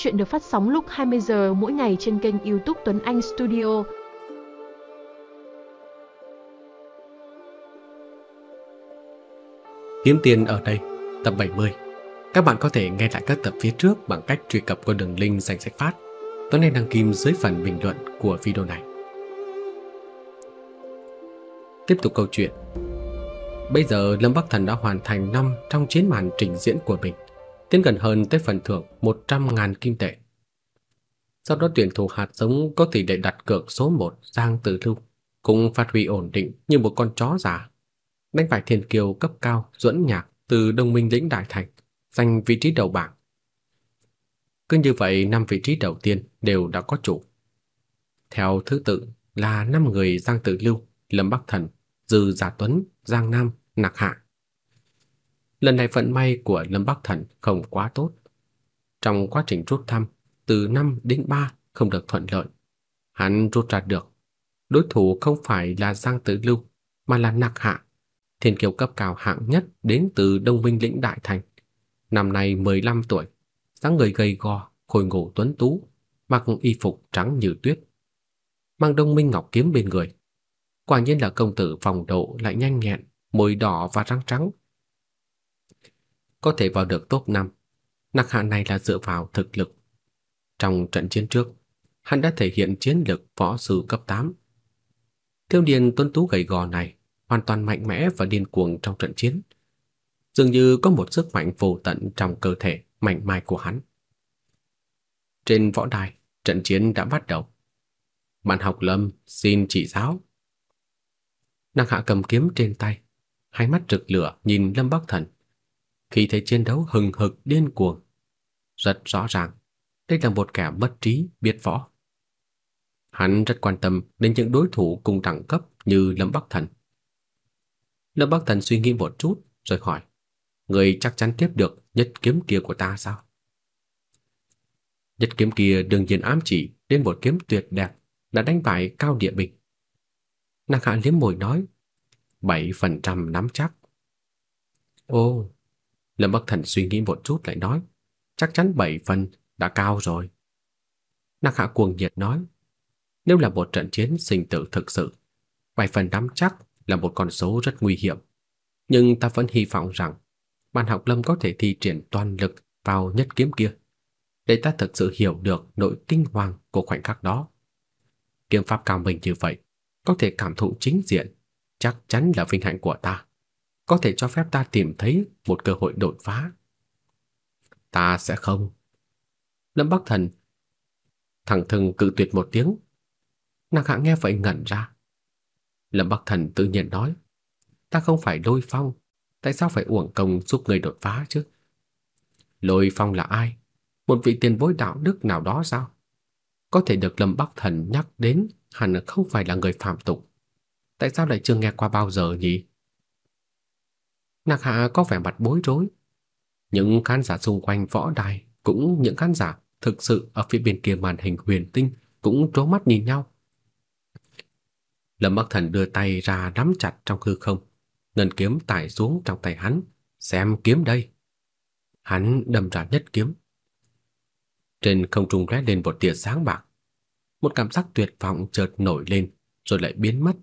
Chuyện được phát sóng lúc 20 giờ mỗi ngày trên kênh YouTube Tuấn Anh Studio. Kiếm tiền ở đây, tập 70. Các bạn có thể nghe lại các tập phía trước bằng cách truy cập qua đường link danh sách phát. Tuấn Anh đăng kim dưới phần bình luận của video này. Tiếp tục câu chuyện. Bây giờ Lâm Bắc Thần đã hoàn thành năm trong chiến màn trình diễn của mình, tiến gần hơn tới phần thưởng 100.000 kim tệ. Sau đó tuyển thủ hạt giống có tỷ lệ đặt cược số 1 Giang Tử Lưu cũng phát huy ổn định như một con chó già. Đánh bại thiên kiều cấp cao duẫn nhạc từ đồng minh lĩnh đại thành, giành vị trí đầu bảng. Cứ như vậy, năm vị trí đầu tiên đều đã có chủ. Theo thứ tự là năm người Giang Tử Lưu, Lâm Bắc Thần, Dư Giả Tuấn, Giang Nam, Nặc Hạ. Lần này vận may của Lâm Bắc Thần không quá tốt. Trong quá trình rút thăm, từ 5 đến 3 không được thuận lợi. Hắn rút ra được. Đối thủ không phải là Giang Tử Lưu, mà là Nặc Hạ, thiên kiều cấp cao hạng nhất đến từ Đông Minh lĩnh Đại Thành. Năm nay 15 tuổi, dáng người gầy gò, khôi ngô tuấn tú, mặc y phục trắng như tuyết. Mang Đông Minh ngọc kiếm bên người, Quả nhiên là công tử phòng độ lại nhanh nhẹn, môi đỏ và răng trắng. Có thể vào được top 5, nặc hạ này là dựa vào thực lực. Trong trận chiến trước, hắn đã thể hiện chiến lực võ sư cấp 8. Thiếu Điền tuấn tú gầy gò này hoàn toàn mạnh mẽ và điên cuồng trong trận chiến. Dường như có một sức mạnh vô tận trong cơ thể mạnh mẽ của hắn. Trên võ đài, trận chiến đã bắt đầu. Bạn học Lâm xin chỉ giáo. Nàng hạ cầm kiếm trên tay, hai mắt rực lửa nhìn Lâm Bắc Thần. Khi thấy chiến đấu hừng hực điên cuồng, rất rõ ràng, đây là một kẻ bất trí biết võ. Hắn rất quan tâm đến những đối thủ cùng đẳng cấp như Lâm Bắc Thần. Lâm Bắc Thần suy nghĩ một chút rồi hỏi, người chắc chắn tiếp được nhất kiếm kia của ta sao? Nhất kiếm kia đương nhiên ám chỉ đến một kiếm tuyệt đẹp đã đánh bại Cao Địa Bình. Nàng hạ liếm môi nói, 7% nắm chắc. Ô, Lâm Bắc Thần suy nghĩ một chút lại nói, chắc chắn 7 phần đã cao rồi. Nặc hạ cuồng nhiệt nói, nếu là một trận chiến sinh tử thực sự, 7 phần nắm chắc là một con số rất nguy hiểm. Nhưng ta vẫn hy vọng rằng bạn học Lâm có thể thi triển toàn lực vào nhất kiếm kia, để ta thực sự hiểu được nội kinh hoàng của khoảnh khắc đó. Kiếm pháp cao minh như vậy, có thể cảm thụ chính diện, chắc chắn là vinh hạnh của ta. Có thể cho phép ta tìm thấy một cơ hội đột phá. Ta sẽ không. Lâm Bắc Thần thẳng thừng cự tuyệt một tiếng. Nàng hạ nghe vậy ngẩn ra. Lâm Bắc Thần tự nhiên nói, ta không phải Lôi Phong, tại sao phải uổng công giúp người đột phá chứ? Lôi Phong là ai? Một vị tiền bối đạo đức nào đó sao? Có thể được Lâm Bắc Thần nhắc đến hẳn không phải là người phạm tục. Tại sao lại chưa nghe qua bao giờ nhỉ? Nặc Hạ có vẻ mặt bối rối. Những khán giả xung quanh võ đài cũng những khán giả thực sự ở phía bên kia màn hình huyền tinh cũng trố mắt nhìn nhau. Lâm Bắc Thần đưa tay ra nắm chặt trong hư không, ngân kiếm tải xuống trong tay hắn, xem kiếm đây. Hắn đâm ra nhất kiếm. Trên không trung lóe lên một tia sáng bạc, một cảm giác tuyệt vọng chợt nổi lên rồi lại biến mất.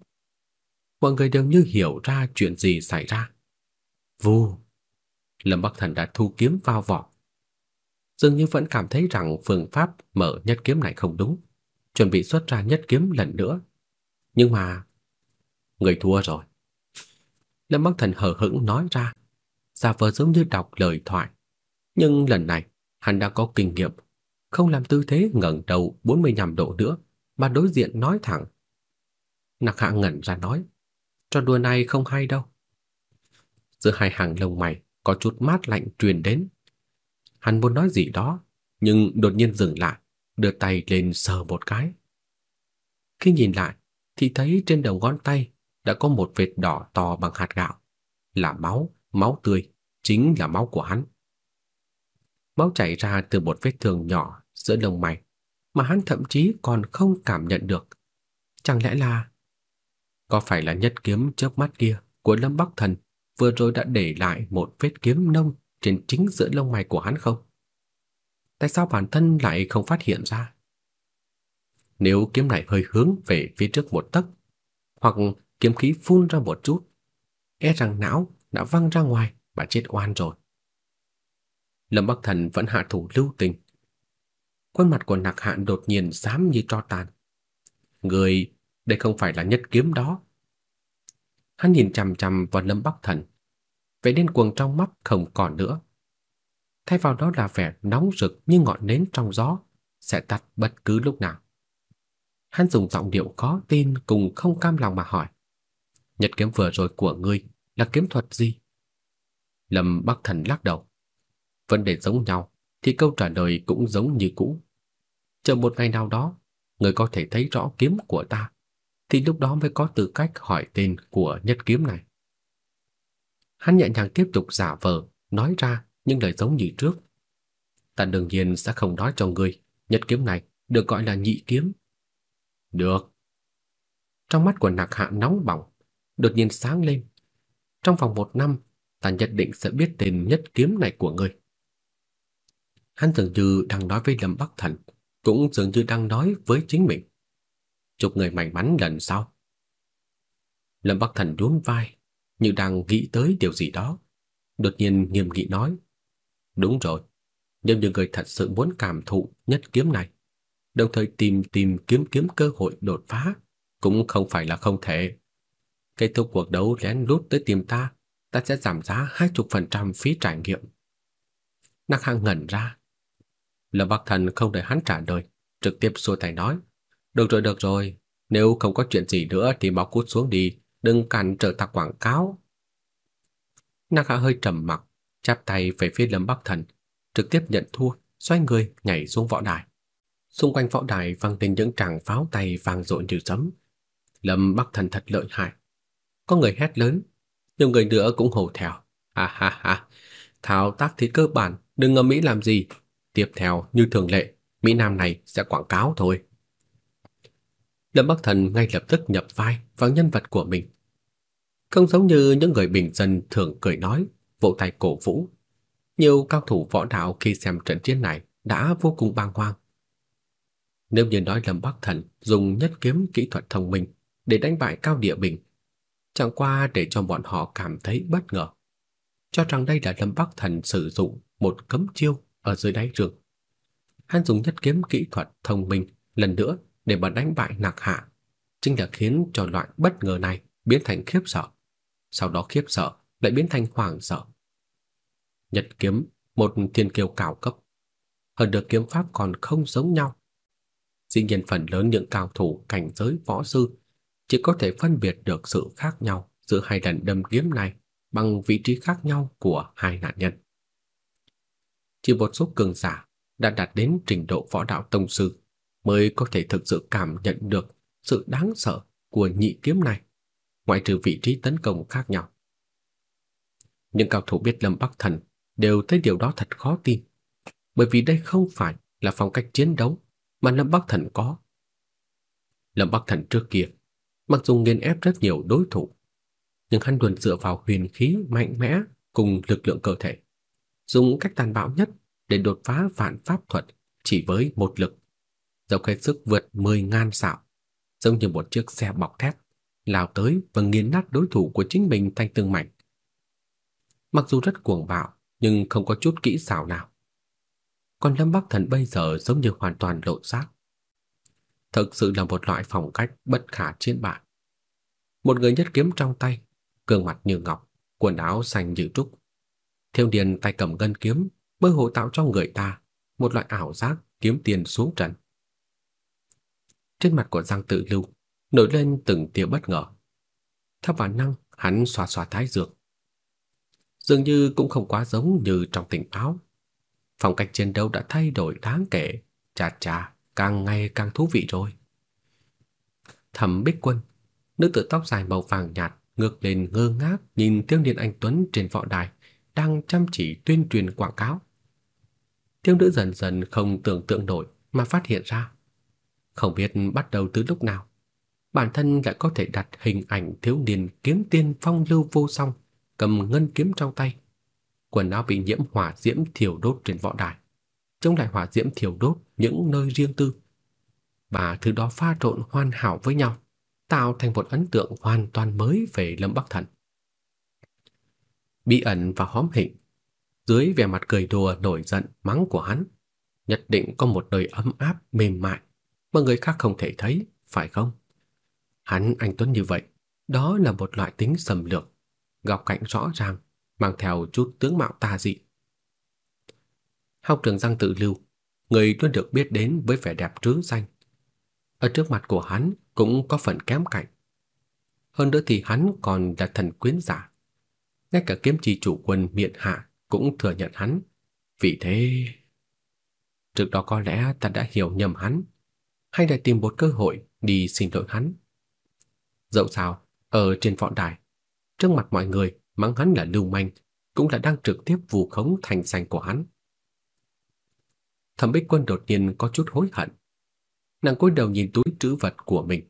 Mọi người đều như hiểu ra chuyện gì xảy ra. Vù, Lâm Bắc Thần đã thu kiếm vào vỏ. Dường như vẫn cảm thấy rằng phương pháp mở nhất kiếm này không đúng, chuẩn bị xuất ra nhất kiếm lần nữa. Nhưng mà người thua rồi. Lâm Bắc Thần hờ hững nói ra, giả vờ giống như đọc lời thoại, nhưng lần này hắn đã có kinh nghiệm không làm tư thế ngẩng đầu 45 độ nữa, mà đối diện nói thẳng. Nặc Hạ ngẩn ra nói, trò đùa này không hay đâu. Giữa hai hàng lông mày có chút mát lạnh truyền đến. Hắn muốn nói gì đó, nhưng đột nhiên dừng lại, đưa tay lên sờ một cái. Khi nhìn lại, thì thấy trên đầu ngón tay đã có một vệt đỏ to bằng hạt gạo, là máu, máu tươi, chính là máu của hắn. Máu chảy ra từ một vết thương nhỏ giữa lông mày mà hắn thậm chí còn không cảm nhận được. Chẳng lẽ là có phải là nhất kiếm chớp mắt kia của Lâm Bắc Thần vừa rồi đã để lại một vết kiếm nông trên chính giữa lông mày của hắn không? tại sao bản thân lại không phát hiện ra? Nếu kiếm này hơi hướng về phía trước một tấc, hoặc kiếm khí phun ra một chút, e rằng não đã văng ra ngoài và chết oan rồi. Lâm Bắc Thần vẫn hạ thủ lưu tình. Khuôn mặt của Nặc Hạn đột nhiên xám như tro tàn. Người, đây không phải là nhất kiếm đó. Hắn nhìn chằm chằm vào Lâm Bắc Thần. Vẻ điên cuồng trong mắt không còn nữa. Thay vào đó là vẻ nóng rực như ngọn nến trong gió, sẽ tắt bất cứ lúc nào. Hắn dùng giọng điệu khó tin cùng không cam lòng mà hỏi. Nhật kiếm vừa rồi của ngươi là kiếm thuật gì? Lâm Bắc Thần lắc đầu. Vấn đề giống nhau thì câu trả lời cũng giống như cũ. Chờ một ngày nào đó, người có thể thấy rõ kiếm của ta, thì lúc đó mới có tư cách hỏi tên của nhất kiếm này. Hắn nhẹ nhàng tiếp tục giả vờ, nói ra những lời giống như trước. Ta đương nhiên sẽ không nói cho ngươi, nhất kiếm này được gọi là nhị kiếm. Được. Trong mắt của Nặc Hạ nóng bỏng, đột nhiên sáng lên. Trong vòng một năm, ta nhất định sẽ biết tên nhất kiếm này của ngươi. Hắn dường như đang nói với Lâm Bắc Thần, cũng dường như đang nói với chính mình. Chúc người may mắn lần sau. Lâm Bắc Thần nhún vai, như đang nghĩ tới điều gì đó. Đột nhiên nghiêm nghị nói, đúng rồi, nếu như người thật sự muốn cảm thụ nhất kiếm này, đồng thời tìm tìm kiếm kiếm cơ hội đột phá, cũng không phải là không thể. Kết thúc cuộc đấu lén lút tới tìm ta, ta sẽ giảm giá 20% phí trải nghiệm. Nặc Hằng ngẩn ra, Lâm Bắc Thần không đợi hắn trả lời, trực tiếp xua tay nói: "Được rồi, được rồi, nếu không có chuyện gì nữa thì mau cút xuống đi, đừng cản trở ta quảng cáo." Nàng Hạ hơi trầm mặc, chắp tay về phía Lâm Bắc Thần, trực tiếp nhận thua, xoay người nhảy xuống võ đài. Xung quanh võ đài vang lên những tràng pháo tay vang dội như sấm. Lâm Bắc Thần thật lợi hại. Có người hét lớn, nhiều người nữa cũng hổ theo. Ha ha ha, thao tác thì cơ bản, đừng ngẫm mỹ làm gì, Tiếp theo, như thường lệ, Mỹ Nam này sẽ quảng cáo thôi. Lâm Bắc Thần ngay lập tức nhập vai vào nhân vật của mình. Không giống như những người bình dân thường cười nói, vỗ tay cổ vũ. Nhiều cao thủ võ đạo khi xem trận chiến này đã vô cùng bàng hoàng. Nếu như nói Lâm Bắc Thần dùng nhất kiếm kỹ thuật thông minh để đánh bại Cao Địa Bình, chẳng qua để cho bọn họ cảm thấy bất ngờ, cho rằng đây là Lâm Bắc Thần sử dụng một cấm chiêu ở dưới đáy rừng. Hắn dùng nhất kiếm kỹ thuật thông minh lần nữa để mà đánh bại Nặc Hạ, chính là khiến cho loại bất ngờ này biến thành khiếp sợ, sau đó khiếp sợ lại biến thành hoảng sợ. Nhật kiếm, một thiên kiêu cao cấp, hơn được kiếm pháp còn không giống nhau. Dĩ nhiên phần lớn những cao thủ cảnh giới võ sư chỉ có thể phân biệt được sự khác nhau giữa hai lần đâm kiếm này bằng vị trí khác nhau của hai nạn nhân chỉ một số cường giả đã đạt đến trình độ võ đạo tông sư mới có thể thực sự cảm nhận được sự đáng sợ của nhị kiếm này, ngoại trừ vị trí tấn công khác nhau. Những cao thủ biết Lâm Bắc Thần đều thấy điều đó thật khó tin, bởi vì đây không phải là phong cách chiến đấu mà Lâm Bắc Thần có. Lâm Bắc Thần trước kia, mặc dù nghiền ép rất nhiều đối thủ, nhưng hắn luôn dựa vào huyền khí mạnh mẽ cùng lực lượng cơ thể dùng cách tàn bạo nhất để đột phá vạn pháp thuật chỉ với một lực, dốc hết sức vượt 10.000 sạo, giống như một chiếc xe bọc thép, lao tới và nghiền nát đối thủ của chính mình thành từng mảnh. Mặc dù rất cuồng bạo, nhưng không có chút kỹ xảo nào. Còn Lâm Bắc Thần bây giờ giống như hoàn toàn lộ xác. Thực sự là một loại phong cách bất khả chiến bại. Một người nhất kiếm trong tay, gương mặt như ngọc, quần áo xanh như trúc, Thiêu Điền tay cầm ngân kiếm, mơ hồ tạo cho người ta một loại ảo giác kiếm tiền xuống trần trên mặt của Giang Tự Lưu nổi lên từng tia bất ngờ. Theo bản năng, hắn xoa xoa thái dương. Dường như cũng không quá giống như trong tình báo. Phong cách chiến đấu đã thay đổi đáng kể, chà chà, càng ngày càng thú vị rồi. Thẩm Bích Quân, nữ tử tóc dài màu vàng nhạt, ngước lên ngơ ngác nhìn Tiêu Niên Anh Tuấn trên võ đài, đang chăm chỉ tuyên truyền quảng cáo. Thiếu nữ dần dần không tưởng tượng nổi mà phát hiện ra. Không biết bắt đầu từ lúc nào, bản thân lại có thể đặt hình ảnh thiếu niên kiếm tiên phong lưu vô song, cầm ngân kiếm trong tay. Quần áo bị nhiễm hỏa diễm thiêu đốt trên võ đài, chống lại hỏa diễm thiêu đốt những nơi riêng tư. Và thứ đó pha trộn hoàn hảo với nhau, tạo thành một ấn tượng hoàn toàn mới về Lâm Bắc Thần. Bí ẩn và hóm hỉnh, dưới vẻ mặt cười đùa nổi giận mắng của hắn, nhất định có một đời ấm áp mềm mại mà người khác không thể thấy, phải không? Hắn anh tuấn như vậy, đó là một loại tính sầm lược, góc cạnh rõ ràng, mang theo chút tướng mạo tà dị. Học trường Giang tự lưu, người luôn được biết đến với vẻ đẹp trứ danh. Ở trước mặt của hắn cũng có phần kém cạnh. Hơn nữa thì hắn còn là thần quyến giả. Ngay cả kiếm chi chủ quân miện hạ cũng thừa nhận hắn. Vì thế... Trước đó có lẽ ta đã hiểu nhầm hắn, hay là tìm một cơ hội đi xin lỗi hắn. Dẫu sao, ở trên võ đài, trước mặt mọi người mắng hắn là lưu manh, cũng là đang trực tiếp vu khống thành danh của hắn. Thẩm Bích Quân đột nhiên có chút hối hận. Nàng cúi đầu nhìn túi trữ vật của mình.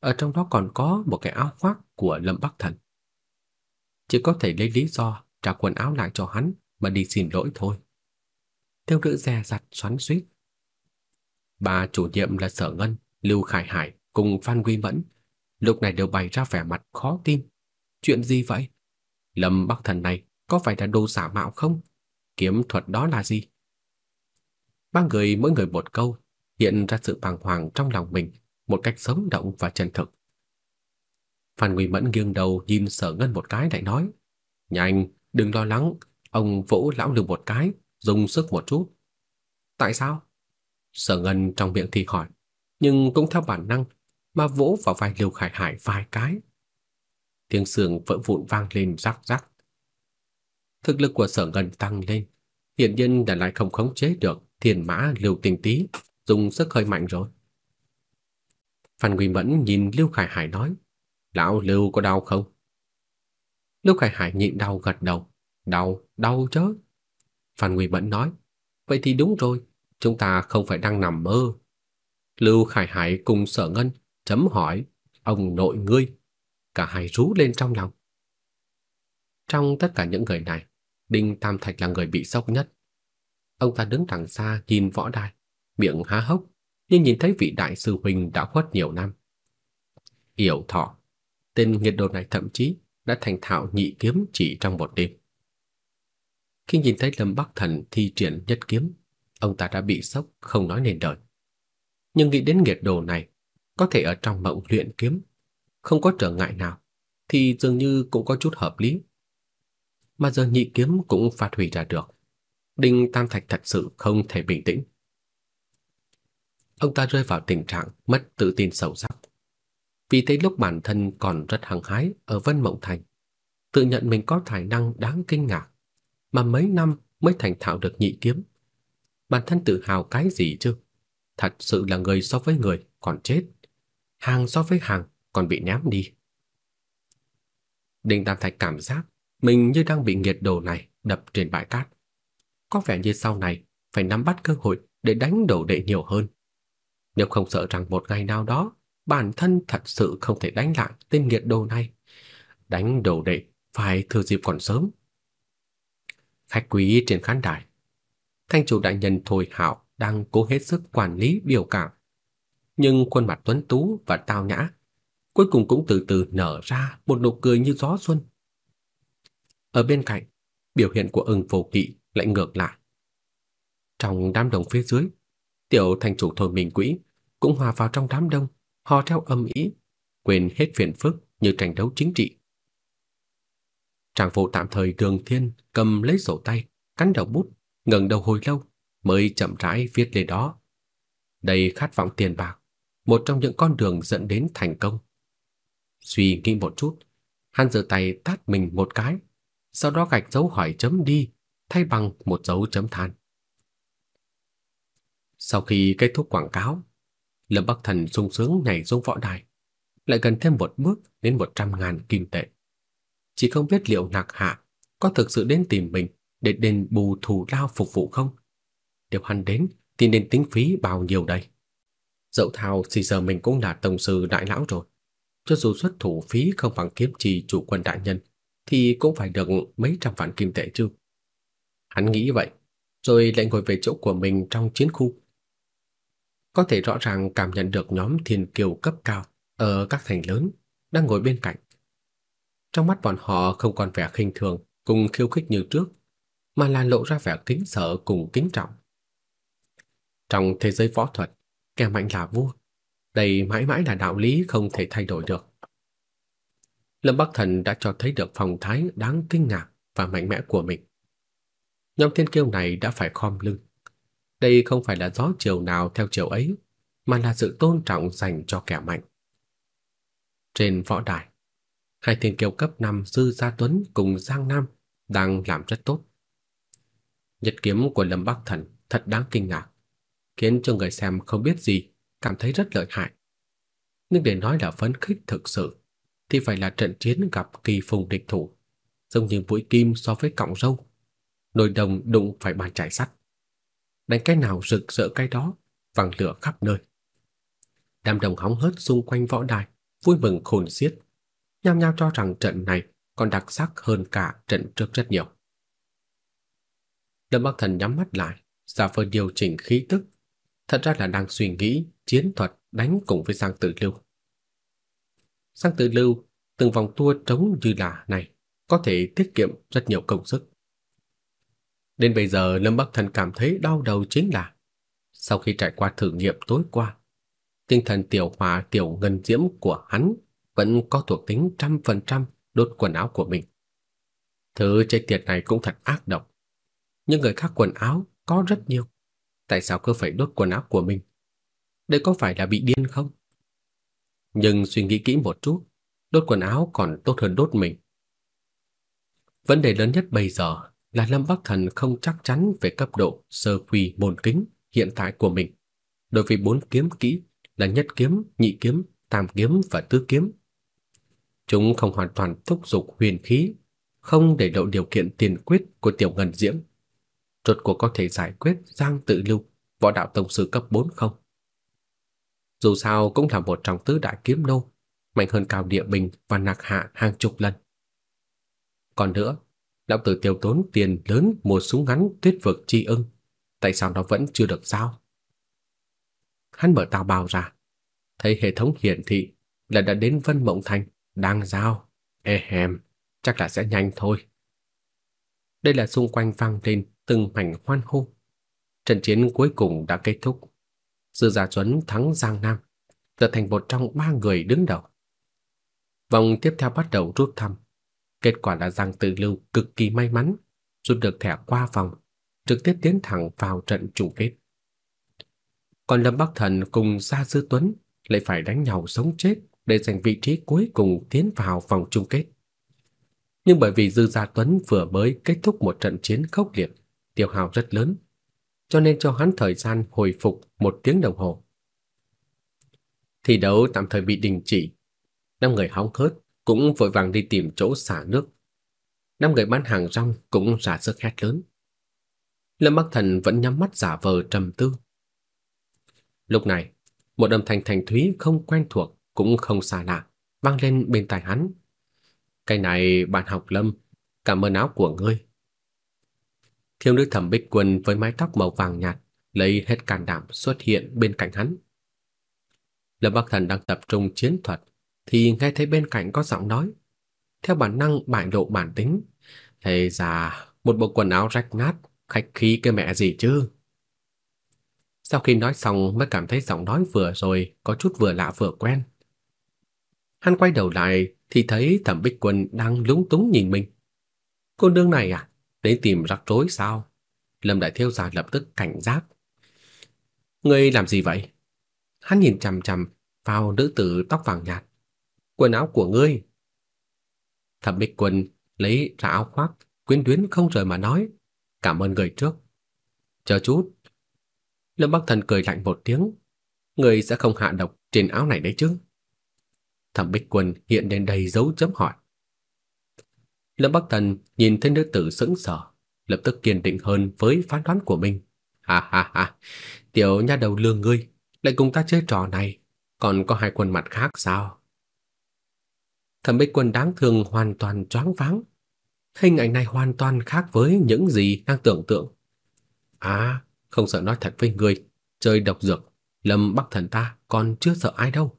Ở trong đó còn có một cái áo khoác của Lâm Bắc Thần. Chỉ có thể lấy lý do trả quần áo lại cho hắn mà đi xin lỗi thôi. Theo nữ dè dặt xoắn xuýt. Bà chủ nhiệm là Sở Ngân, Lưu Khải Hải cùng Phan Quy Mẫn lúc này đều bày ra vẻ mặt khó tin. Chuyện gì vậy? Lâm Bắc Thần này có phải là đồ giả mạo không? Kiếm thuật đó là gì? Ba người mỗi người một câu, hiện ra sự bàng hoàng trong lòng mình một cách sống động và chân thực. Phan Nguy Mẫn nghiêng đầu nhìn Sở Ngân một cái lại nói: "Nhanh, đừng lo lắng, ông vỗ lão Lưu một cái, dùng sức một chút." "Tại sao?" Sở Ngân trong miệng thì hỏi, nhưng cũng theo bản năng mà vỗ vào vai Lưu Khải Hải vài cái. Tiếng xương vỡ vụn vang lên rắc rắc. Thực lực của Sở Ngân tăng lên, hiện nhiên đã lại không khống chế được Thiên Mã Lưu Tình Tý, dùng sức hơi mạnh rồi. Phan Quỳ Mẫn nhìn Lưu Khải Hải nói, "Lão Lưu có đau không?" Lưu Khải Hải nhịn đau gật đầu, "Đau, đau chứ." Phan Quỳ Mẫn nói, "Vậy thì đúng rồi, chúng ta không phải đang nằm mơ." Lưu Khải Hải cùng Sở Ngân chấm hỏi, "Ông nội ngươi?" Cả hai rú lên trong lòng. Trong tất cả những người này, Đinh Tam Thạch là người bị sốc nhất. Ông ta đứng đằng xa nhìn võ đài, miệng há hốc, nhưng nhìn thấy vị đại sư huynh đã khuất nhiều năm. Yểu Thọ, tên nghiệt đồ này thậm chí đã thành thạo nhị kiếm chỉ trong một đêm. Khi nhìn thấy Lâm Bắc Thần thi triển nhất kiếm, ông ta đã bị sốc không nói nên lời. Nhưng nghĩ đến nghiệt đồ này, có thể ở trong mộng luyện kiếm, không có trở ngại nào, thì dường như cũng có chút hợp lý. Mà giờ nhị kiếm cũng phát huy ra được. Đinh Tam Thạch thật sự không thể bình tĩnh. Ông ta rơi vào tình trạng mất tự tin sâu sắc. Vì thế lúc bản thân còn rất hăng hái ở Vân Mộng Thành, tự nhận mình có tài năng đáng kinh ngạc, mà mấy năm mới thành thạo được nhị kiếm. Bản thân tự hào cái gì chứ? Thật sự là người so với người còn chết, hàng so với hàng còn bị ném đi. Đinh Tam Thạch cảm giác mình như đang bị nghiệt đồ này đập trên bãi cát. Có vẻ như sau này phải nắm bắt cơ hội để đánh đổ đệ nhiều hơn. Nếu không sợ rằng một ngày nào đó bản thân thật sự không thể đánh lại tên nghiệt đồ này. Đánh đổ đệ phải thừa dịp còn sớm. Khách quý trên khán đài. Thanh chủ đại nhân Thôi Hạo đang cố hết sức quản lý biểu cảm. Nhưng khuôn mặt tuấn tú và tao nhã cuối cùng cũng từ từ nở ra một nụ cười như gió xuân. Ở bên cạnh, biểu hiện của ưng vô kỵ lại ngược lại. Trong đám đông phía dưới, tiểu thành chủ thôi mình quỹ cũng hòa vào trong đám đông, hò theo âm ý, quên hết phiền phức như tranh đấu chính trị. Tràng phụ tạm thời Đường Thiên cầm lấy sổ tay, cắn đầu bút, ngẩng đầu hồi lâu mới chậm rãi viết lên đó. Đây khát vọng tiền bạc, một trong những con đường dẫn đến thành công. Suy nghĩ một chút, hắn giơ tay tát mình một cái, sau đó gạch dấu hỏi chấm đi, thay bằng một dấu chấm than. Sau khi kết thúc quảng cáo, Lâm Bắc Thần sung sướng nhảy xuống võ đài, lại gần thêm một bước đến một trăm ngàn kim tệ. Chỉ không biết liệu Nặc Hạ có thực sự đến tìm mình để đền bù thù lao phục vụ không? Nếu hắn đến thì nên tính phí bao nhiêu đây? Dẫu thao thì giờ mình cũng là tổng sư đại lão rồi. Cho dù xuất thủ phí không bằng kiếm trì chủ quân đại nhân thì cũng phải được mấy trăm vạn kim tệ chứ. Hắn nghĩ vậy, rồi lại ngồi về chỗ của mình trong chiến khu. Có thể rõ ràng cảm nhận được nhóm thiên kiều cấp cao ở các thành lớn đang ngồi bên cạnh. Trong mắt bọn họ không còn vẻ khinh thường cùng khiêu khích như trước, mà là lộ ra vẻ kính sợ cùng kính trọng. Trong thế giới võ thuật, kẻ mạnh là vua, đây mãi mãi là đạo lý không thể thay đổi được. Lâm Bắc Thần đã cho thấy được phong thái đáng kinh ngạc và mạnh mẽ của mình. Nhóm thiên kiêu này đã phải khom lưng. Đây không phải là gió chiều nào theo chiều ấy, mà là sự tôn trọng dành cho kẻ mạnh. Trên võ đài, hai thiên kiêu cấp 5 Dư Gia Tuấn cùng Giang Nam đang làm rất tốt. Nhật kiếm của Lâm Bắc Thần thật đáng kinh ngạc, khiến cho người xem không biết gì cảm thấy rất lợi hại. Nhưng để nói là phấn khích thực sự thì phải là trận chiến gặp kỳ phùng địch thủ, giống như mũi kim so với cọng râu. Nồi đồng đụng phải bàn chải sắt. Đánh cái nào rực rỡ cái đó, vàng lửa khắp nơi. Đám đồng hóng hớt xung quanh võ đài, vui mừng khôn xiết, nhao nhao cho rằng trận này còn đặc sắc hơn cả trận trước rất nhiều. Lâm Bắc Thần nhắm mắt lại, giả vờ điều chỉnh khí tức, thật ra là đang suy nghĩ chiến thuật đánh cùng với Giang Tử Lưu. Giang Tử Lưu từng vòng tua trống như là này có thể tiết kiệm rất nhiều công sức. Đến bây giờ Lâm Bắc Thần cảm thấy đau đầu chính là sau khi trải qua thử nghiệm tối qua, tinh thần tiểu hỏa tiểu ngân diễm của hắn vẫn có thuộc tính trăm phần trăm đốt quần áo của mình. Thứ chết tiệt này cũng thật ác độc. Nhưng người khác quần áo có rất nhiều. Tại sao cứ phải đốt quần áo của mình? Đây có phải là bị điên không? Nhưng suy nghĩ kỹ một chút, đốt quần áo còn tốt hơn đốt mình. Vấn đề lớn nhất bây giờ là Lâm Bắc Thần không chắc chắn về cấp độ sơ quy môn kính hiện tại của mình. Đối với bốn kiếm kỹ là nhất kiếm, nhị kiếm, tam kiếm và tứ kiếm. Chúng không hoàn toàn thúc dục huyền khí, không để lộ điều kiện tiền quyết của tiểu ngân diễm. Rốt cuộc có thể giải quyết Giang Tự Lưu, võ đạo tông sư cấp 4 không? Dù sao cũng là một trong tứ đại kiếm nô, mạnh hơn Cao Địa Bình và Nạc Hạ hàng chục lần. Còn nữa, lão tử tiêu tốn tiền lớn mua súng ngắn tuyết vực chi ưng, tại sao nó vẫn chưa được giao? Hắn mở tao bào ra, thấy hệ thống hiển thị là đã đến Vân Mộng Thành, đang giao. Ê hèm, chắc là sẽ nhanh thôi. Đây là xung quanh vang lên từng mảnh hoan hô. Trận chiến cuối cùng đã kết thúc. Dư Gia Tuấn thắng Giang Nam, trở thành một trong ba người đứng đầu. Vòng tiếp theo bắt đầu rút thăm. Kết quả là Giang Tử Lưu cực kỳ may mắn, rút được thẻ qua vòng, trực tiếp tiến thẳng vào trận chung kết. Còn Lâm Bắc Thần cùng Gia Dư Tuấn lại phải đánh nhau sống chết để giành vị trí cuối cùng tiến vào vòng chung kết. Nhưng bởi vì Dư Gia Tuấn vừa mới kết thúc một trận chiến khốc liệt, tiêu hao rất lớn, cho nên cho hắn thời gian hồi phục một tiếng đồng hồ. Thi đấu tạm thời bị đình chỉ. Năm người hóng hớt cũng vội vàng đi tìm chỗ xả nước. Năm người bán hàng rong cũng ra sức hét lớn. Lâm Bắc Thần vẫn nhắm mắt giả vờ trầm tư. Lúc này, một âm thanh thành thúy không quen thuộc cũng không xa lạ vang lên bên tai hắn. "Cái này bạn học Lâm, cảm ơn áo của ngươi." Thiếu nữ Thẩm Bích Quân với mái tóc màu vàng nhạt lấy hết can đảm xuất hiện bên cạnh hắn. Lâm Bắc Thần đang tập trung chiến thuật thì nghe thấy bên cạnh có giọng nói. Theo bản năng bại lộ bản tính, "Thầy già, một bộ quần áo rách nát, khách khí cái mẹ gì chứ?" Sau khi nói xong mới cảm thấy giọng nói vừa rồi có chút vừa lạ vừa quen. Hắn quay đầu lại thì thấy Thẩm Bích Quân đang lúng túng nhìn mình. Cô nương này à, đến tìm rắc rối sao? Lâm Đại Thiếu gia lập tức cảnh giác. Ngươi làm gì vậy? Hắn nhìn chằm chằm vào nữ tử tóc vàng nhạt. Quần áo của ngươi. Thẩm Bích Quân lấy ra áo khoác, quyến luyến không rời mà nói, cảm ơn người trước. Chờ chút. Lâm Bắc Thần cười lạnh một tiếng, người sẽ không hạ độc trên áo này đấy chứ? Thẩm Bích Quân hiện lên đầy dấu chấm hỏi. Lâm Bắc Thần nhìn thấy nữ tử sững sờ, lập tức kiên định hơn với phán đoán của mình. Ha ha ha, tiểu nha đầu lương ngươi, lại cùng ta chơi trò này, còn có hai quân mặt khác sao? Thẩm Bích Quân đáng thương hoàn toàn choáng váng. Hình ảnh này hoàn toàn khác với những gì đang tưởng tượng. À, không sợ nói thật với ngươi, chơi độc dược, Lâm Bắc Thần ta còn chưa sợ ai đâu.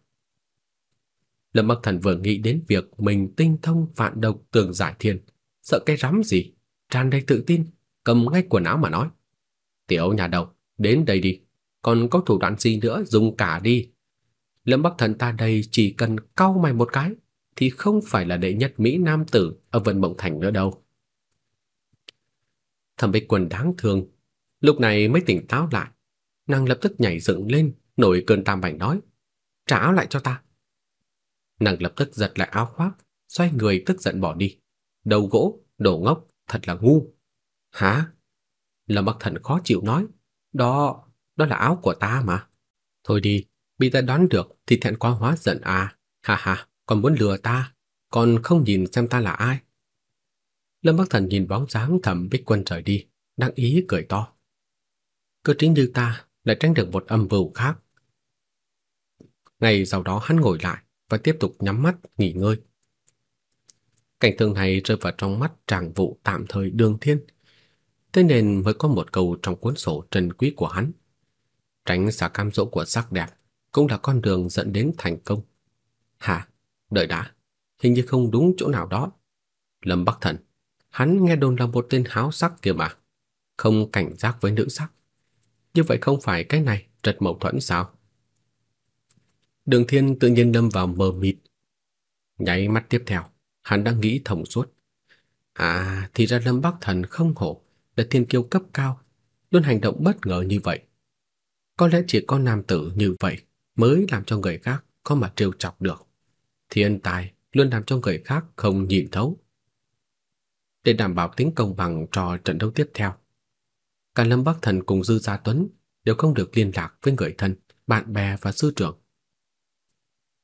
Lâm Bắc Thần vừa nghĩ đến việc mình tinh thông vạn độc tường giải thiên, sợ cái rắm gì, tràn đầy tự tin, cầm ngay quần áo mà nói. Tiểu nhà đầu, đến đây đi, còn có thủ đoạn gì nữa dùng cả đi. Lâm Bắc Thần ta đây chỉ cần cau mày một cái thì không phải là đệ nhất Mỹ Nam tử ở Vân Mộng Thành nữa đâu. Thẩm Bích Quân đáng thương, lúc này mới tỉnh táo lại, nàng lập tức nhảy dựng lên, nổi cơn tam bành nói: "Trả áo lại cho ta." Nàng lập tức giật lại áo khoác, xoay người tức giận bỏ đi. Đầu gỗ, đồ ngốc, thật là ngu. Hả? Lâm Bắc Thần khó chịu nói. Đó, đó là áo của ta mà. Thôi đi, bị ta đoán được thì thẹn quá hóa giận à. Ha ha, còn muốn lừa ta, còn không nhìn xem ta là ai. Lâm Bắc Thần nhìn bóng dáng thẩm bích quân rời đi, đang ý cười to. Cứ chính như ta lại tránh được một âm mưu khác. Ngày sau đó hắn ngồi lại và tiếp tục nhắm mắt, nghỉ ngơi. Cảnh tượng này rơi vào trong mắt tràng vũ tạm thời đường thiên. Thế nên mới có một câu trong cuốn sổ trần quý của hắn. Tránh xa cam dỗ của sắc đẹp, cũng là con đường dẫn đến thành công. Hả? Đợi đã. Hình như không đúng chỗ nào đó. Lâm Bắc Thần. Hắn nghe đồn là một tên háo sắc kia mà. Không cảnh giác với nữ sắc. Như vậy không phải cái này trật mâu thuẫn sao? Đường Thiên tự nhiên đâm vào mờ mịt. Nháy mắt tiếp theo, hắn đang nghĩ thông suốt. À, thì ra Lâm Bắc Thần không hổ là thiên kiêu cấp cao, luôn hành động bất ngờ như vậy. Có lẽ chỉ có nam tử như vậy mới làm cho người khác có mà trêu chọc được. Thiên tài luôn làm cho người khác không nhìn thấu. Để đảm bảo tính công bằng cho trận đấu tiếp theo, cả Lâm Bắc Thần cùng Dư Gia Tuấn đều không được liên lạc với người thân, bạn bè và sư trưởng.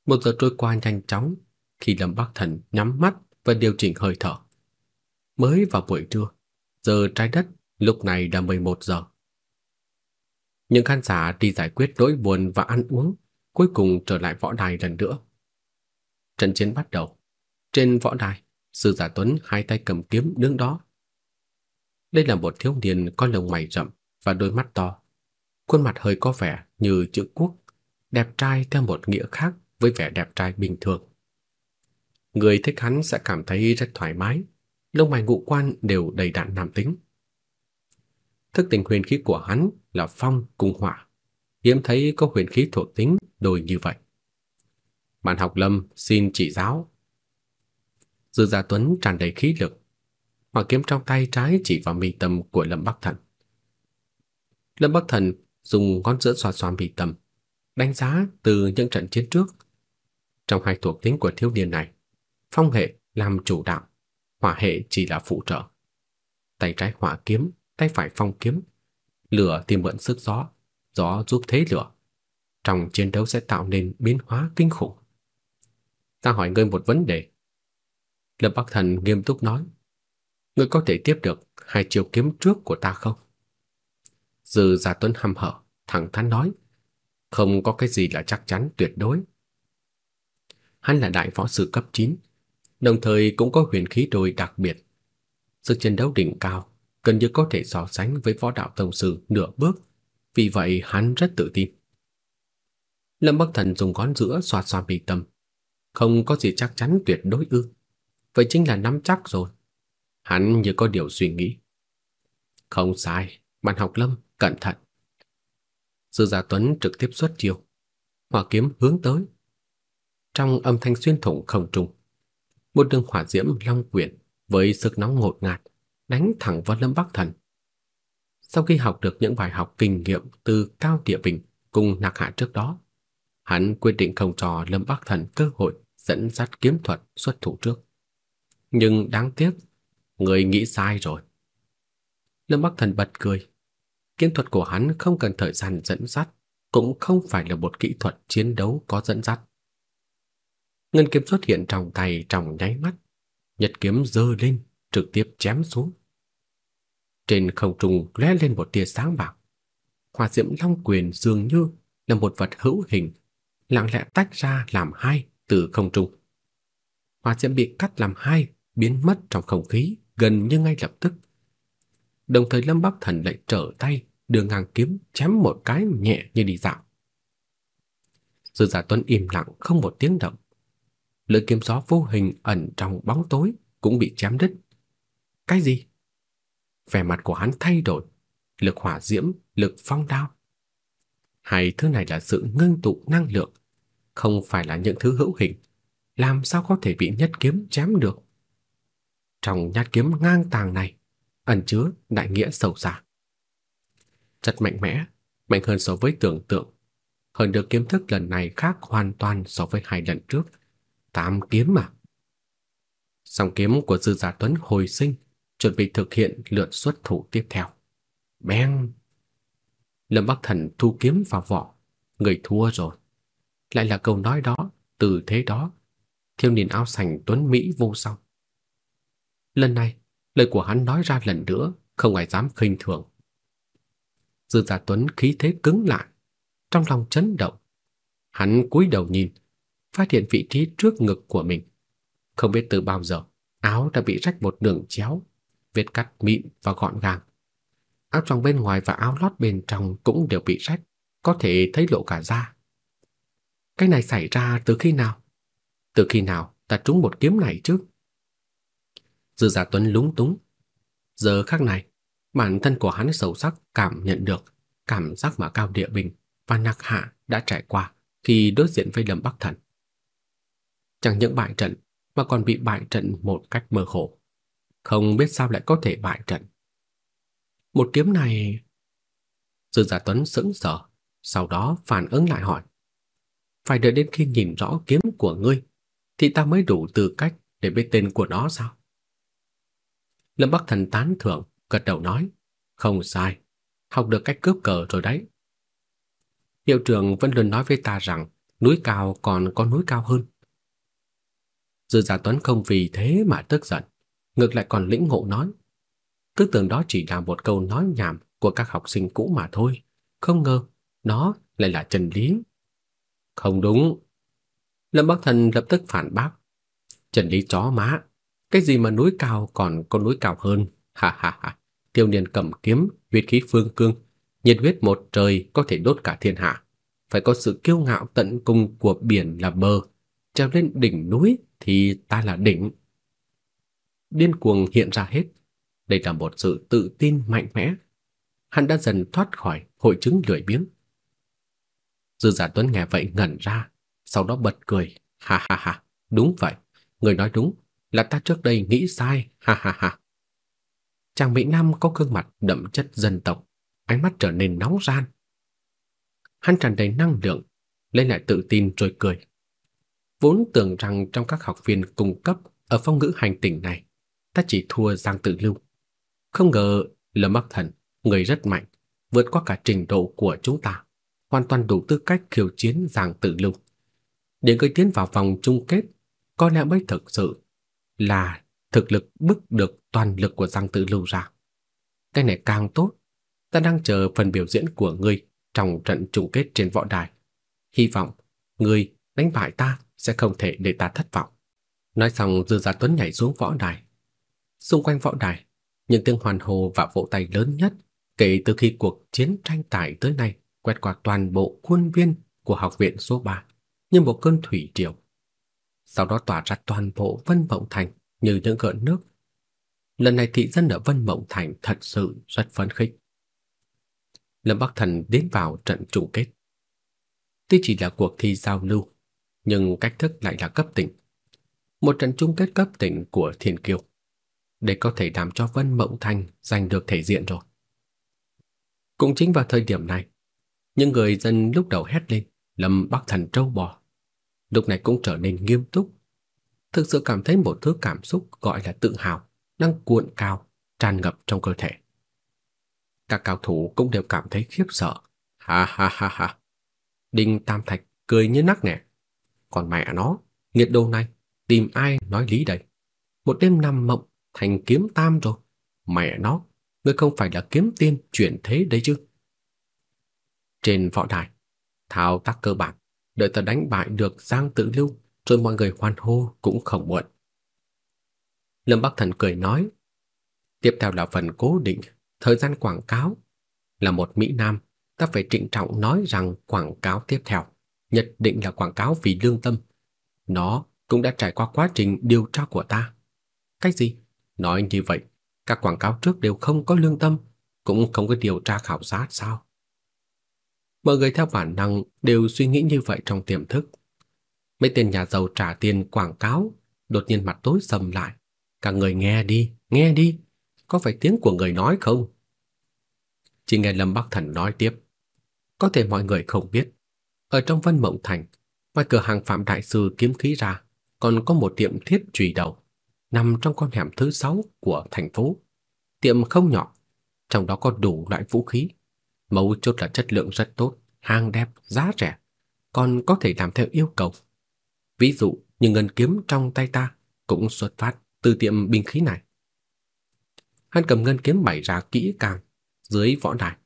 Một giờ trôi qua nhanh chóng khi Lâm Bắc Thần nhắm mắt và điều chỉnh hơi thở. Mới vào buổi trưa, giờ trái đất lúc này đã 11 giờ. Những khán giả đi giải quyết nỗi buồn và ăn uống, cuối cùng trở lại võ đài lần nữa. Trận chiến bắt đầu. Trên võ đài, sư giả Tuấn hai tay cầm kiếm đứng đó. Đây là một thiếu niên có lông mày rậm và đôi mắt to. Khuôn mặt hơi có vẻ như chữ quốc, đẹp trai theo một nghĩa khác với vẻ đẹp trai bình thường. Người thích hắn sẽ cảm thấy rất thoải mái, lông mày ngũ quan đều đầy đặn nam tính. Thức tình huyền khí của hắn là phong cùng hỏa, hiếm thấy có huyền khí thuộc tính đôi như vậy. Bạn học Lâm xin chỉ giáo. Dư Gia Tuấn tràn đầy khí lực, hỏa kiếm trong tay trái chỉ vào mi tâm của Lâm Bắc Thần. Lâm Bắc Thần dùng ngón giữa xoa xoa mi tâm, đánh giá từ những trận chiến trước trong hai thuộc tính của thiếu niên này, phong hệ làm chủ đạo, hỏa hệ chỉ là phụ trợ. Tay trái hỏa kiếm, tay phải phong kiếm, lửa tìm mượn sức gió, gió giúp thế lửa. Trong chiến đấu sẽ tạo nên biến hóa kinh khủng. Ta hỏi ngươi một vấn đề. Lâm Bắc Thần nghiêm túc nói, ngươi có thể tiếp được hai chiêu kiếm trước của ta không? Dư Gia Tuấn hăm hở, thẳng thắn nói, không có cái gì là chắc chắn tuyệt đối. Hắn là đại võ sư cấp 9, đồng thời cũng có huyền khí đồi đặc biệt. Sức chiến đấu đỉnh cao, gần như có thể so sánh với võ đạo tông sư nửa bước, vì vậy hắn rất tự tin. Lâm Bắc Thần dùng ngón giữa xoa xoa mi tâm, không có gì chắc chắn tuyệt đối ư? Vậy chính là nắm chắc rồi. Hắn như có điều suy nghĩ. Không sai, bạn học Lâm, cẩn thận. Sư Gia Tuấn trực tiếp xuất chiêu, hỏa kiếm hướng tới, trong âm thanh xuyên thủng không trung. Một đường hỏa diễm long quyển với sức nóng ngột ngạt đánh thẳng vào Lâm Bắc Thần. Sau khi học được những bài học kinh nghiệm từ Cao Địa Bình cùng Nạc Hạ trước đó, hắn quyết định không cho Lâm Bắc Thần cơ hội dẫn dắt kiếm thuật xuất thủ trước. Nhưng đáng tiếc, người nghĩ sai rồi. Lâm Bắc Thần bật cười. Kiếm thuật của hắn không cần thời gian dẫn dắt, cũng không phải là một kỹ thuật chiến đấu có dẫn dắt. Ngân kiếm xuất hiện trong tay trong nháy mắt, nhật kiếm giơ lên, trực tiếp chém xuống. Trên không trung lóe lên một tia sáng bạc. Hỏa diễm long quyền dường như là một vật hữu hình, lặng lẽ tách ra làm hai từ không trung. Hỏa diễm bị cắt làm hai, biến mất trong không khí gần như ngay lập tức. đồng thời Lâm Bắc Thần lại trở tay đưa ngang kiếm chém một cái nhẹ như đi dạo. Dư Giả Tuấn im lặng không một tiếng động. Lưỡi kiếm gió vô hình ẩn trong bóng tối cũng bị chém đứt. Cái gì? Vẻ mặt của hắn thay đổi, lực hỏa diễm, lực phong đao. Hai thứ này là sự ngưng tụ năng lượng, không phải là những thứ hữu hình, làm sao có thể bị nhất kiếm chém được? Trong nhát kiếm ngang tàng này ẩn chứa đại nghĩa sâu xa. Chất mạnh mẽ, mạnh hơn so với tưởng tượng. Hơn được kiếm thức lần này khác hoàn toàn so với hai lần trước. Tám kiếm mà. Song kiếm của Dư Giả Tuấn hồi sinh, chuẩn bị thực hiện lượt xuất thủ tiếp theo. Beng! Lâm Bắc Thần thu kiếm vào vỏ, người thua rồi. Lại là câu nói đó, từ thế đó, thiếu niên áo xanh tuấn mỹ vô song. Lần này, lời của hắn nói ra lần nữa, không ai dám khinh thường. Dư giả Tuấn khí thế cứng lại, trong lòng chấn động. Hắn cúi đầu nhìn, phát hiện vị trí trước ngực của mình. Không biết từ bao giờ, áo đã bị rách một đường chéo, vết cắt mịn và gọn gàng. Áo trong bên ngoài và áo lót bên trong cũng đều bị rách, có thể thấy lộ cả da. Cái này xảy ra từ khi nào? Từ khi nào ta trúng một kiếm này chứ? Dư Giả Tuấn lúng túng. Giờ khắc này, bản thân của hắn sâu sắc cảm nhận được cảm giác mà Cao Địa Bình và Nặc Hạ đã trải qua khi đối diện với Lâm Bắc Thần. Chẳng những bại trận mà còn bị bại trận một cách mơ hồ. Không biết sao lại có thể bại trận. Một kiếm này... Dư Giả Tuấn sững sờ, sau đó phản ứng lại hỏi. Phải đợi đến khi nhìn rõ kiếm của ngươi, thì ta mới đủ tư cách để biết tên của nó sao? Lâm Bắc Thần tán thưởng, gật đầu nói, không sai, học được cách cướp cờ rồi đấy. Hiệu trưởng vẫn luôn nói với ta rằng núi cao còn có núi cao hơn. Dư Giả Tuấn không vì thế mà tức giận, ngược lại còn lĩnh ngộ nói. Cứ tưởng đó chỉ là một câu nói nhảm của các học sinh cũ mà thôi, không ngờ nó lại là chân lý. Không đúng. Lâm Bắc Thần lập tức phản bác. Chân lý chó má, cái gì mà núi cao còn có núi cao hơn? Ha ha ha. Tiêu niên cầm kiếm, huyết khí phương cương, nhiệt huyết một trời có thể đốt cả thiên hạ. Phải có sự kiêu ngạo tận cùng của biển là bờ, trèo lên đỉnh núi thì ta là đỉnh. Điên cuồng hiện ra hết. Đây là một sự tự tin mạnh mẽ. Hắn đã dần thoát khỏi hội chứng lười biếng. Dư giả Tuấn nghe vậy ngẩn ra, sau đó bật cười. Ha ha ha, đúng vậy, người nói đúng, là ta trước đây nghĩ sai, ha ha ha. Chàng Mỹ Nam có gương mặt đậm chất dân tộc, ánh mắt trở nên nóng ran. Hắn tràn đầy năng lượng, lên lại tự tin rồi cười. Vốn tưởng rằng trong các học viên cung cấp ở phong ngữ hành tỉnh này, ta chỉ thua Giang Tự Lưu. Không ngờ Lâm Bắc Thần, người rất mạnh, vượt qua cả trình độ của chúng ta, hoàn toàn đủ tư cách khiêu chiến Giang Tự Lưu. Để người tiến vào vòng chung kết, có lẽ mới thực sự là thực lực bức được toàn lực của Giang Tự Lưu ra. Cái này càng tốt, ta đang chờ phần biểu diễn của ngươi trong trận chung kết trên võ đài. Hy vọng ngươi đánh bại ta sẽ không thể để ta thất vọng. Nói xong Dư Gia Tuấn nhảy xuống võ đài. Xung quanh võ đài, những tiếng hoàn hô và vỗ tay lớn nhất kể từ khi cuộc chiến tranh tài tới nay quét qua toàn bộ khuôn viên của học viện số 3 như một cơn thủy triều sau đó tỏa ra toàn bộ Vân Mộng Thành như những gợn nước. Lần này thị dân ở Vân Mộng Thành thật sự rất phấn khích. Lâm Bắc Thần đến vào trận chung kết. Tuy chỉ là cuộc thi giao lưu, nhưng cách thức lại là cấp tỉnh. Một trận chung kết cấp tỉnh của Thiên Kiêu. Để có thể làm cho Vân Mộng Thành giành được thể diện rồi. Cũng chính vào thời điểm này, những người dân lúc đầu hét lên Lâm Bắc Thần trâu bò lúc này cũng trở nên nghiêm túc. Thực sự cảm thấy một thứ cảm xúc gọi là tự hào đang cuộn cao, tràn ngập trong cơ thể. Các cao thủ cũng đều cảm thấy khiếp sợ. Ha ha ha ha. Đinh Tam Thạch cười như nắc nẻ. Còn mẹ nó, nghiệt đồ này, tìm ai nói lý đây? Một đêm nằm mộng thành kiếm tam rồi. Mẹ nó, ngươi không phải là kiếm tiên chuyển thế đấy chứ? Trên võ đài, thao tác cơ bản đợi ta đánh bại được Giang Tự Lưu, rồi mọi người hoan hô cũng không muộn. Lâm Bắc Thần cười nói, tiếp theo là phần cố định, Thời gian quảng cáo là một Mỹ Nam, ta phải trịnh trọng nói rằng quảng cáo tiếp theo nhất định là quảng cáo vì lương tâm. Nó cũng đã trải qua quá trình điều tra của ta. Cách gì? Nói như vậy, các quảng cáo trước đều không có lương tâm, cũng không có điều tra khảo sát sao? Mọi người theo bản năng đều suy nghĩ như vậy trong tiềm thức. Mấy tên nhà giàu trả tiền quảng cáo, đột nhiên mặt tối sầm lại. Cả người nghe đi, nghe đi, có phải tiếng của người nói không? Chỉ nghe Lâm Bắc Thần nói tiếp. Có thể mọi người không biết, ở trong Vân Mộng Thành, ngoài cửa hàng Phạm Đại Sư kiếm khí ra, còn có một tiệm thiết chùy đầu, nằm trong con hẻm thứ sáu của thành phố. Tiệm không nhỏ, trong đó có đủ loại vũ khí. Mấu chốt là chất lượng rất tốt, hàng đẹp, giá rẻ, còn có thể làm theo yêu cầu. Ví dụ như ngân kiếm trong tay ta cũng xuất phát từ tiệm binh khí này. Hắn cầm ngân kiếm bày ra kỹ càng dưới võ đài.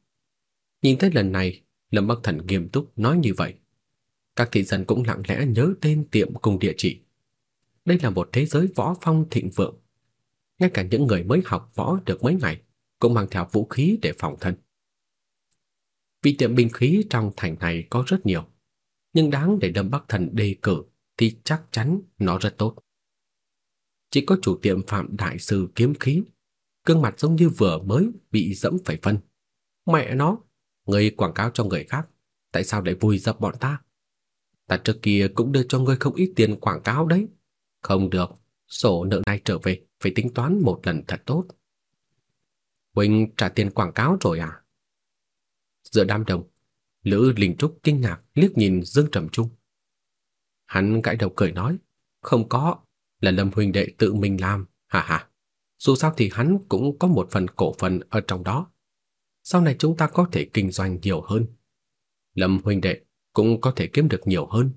Nhìn thấy lần này, Lâm Bắc Thần nghiêm túc nói như vậy. Các thị dân cũng lặng lẽ nhớ tên tiệm cùng địa chỉ. Đây là một thế giới võ phong thịnh vượng. Ngay cả những người mới học võ được mấy ngày cũng mang theo vũ khí để phòng thân. Vì tiệm binh khí trong thành này có rất nhiều, nhưng đáng để Lâm Bắc Thần đề cử thì chắc chắn nó rất tốt. Chỉ có chủ tiệm Phạm Đại Sư kiếm khí, gương mặt giống như vừa mới bị dẫm phải phân. Mẹ nó, người quảng cáo cho người khác, tại sao lại vui dập bọn ta? Ta trước kia cũng đưa cho ngươi không ít tiền quảng cáo đấy. Không được, sổ nợ này trở về phải tính toán một lần thật tốt. Huynh trả tiền quảng cáo rồi à? Giữa đám đông, Lữ Linh Trúc kinh ngạc liếc nhìn Dương Trầm Trung. Hắn gãi đầu cười nói, không có, là Lâm huynh đệ tự mình làm, ha ha. Dù sao thì hắn cũng có một phần cổ phần ở trong đó. Sau này chúng ta có thể kinh doanh nhiều hơn. Lâm huynh đệ cũng có thể kiếm được nhiều hơn.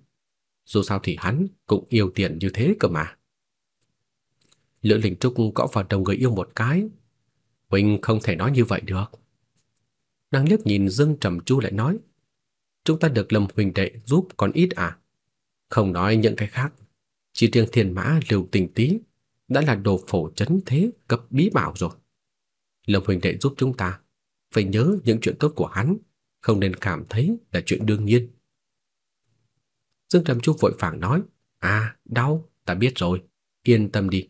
Dù sao thì hắn cũng yêu tiền như thế cơ mà. Lữ Linh Trúc gõ vào đầu người yêu một cái. Huynh không thể nói như vậy được. Nàng liếc nhìn Dương Trầm Chu lại nói, chúng ta được Lâm huynh đệ giúp còn ít à? Không nói những cái khác, chỉ riêng Thiên Mã Lưu Tình Tý đã là đồ phổ chấn thế cấp bí bảo rồi. Lâm huynh đệ giúp chúng ta, phải nhớ những chuyện tốt của hắn, không nên cảm thấy là chuyện đương nhiên. Dương Trầm Chu vội vàng nói, "À, đau, ta biết rồi, yên tâm đi.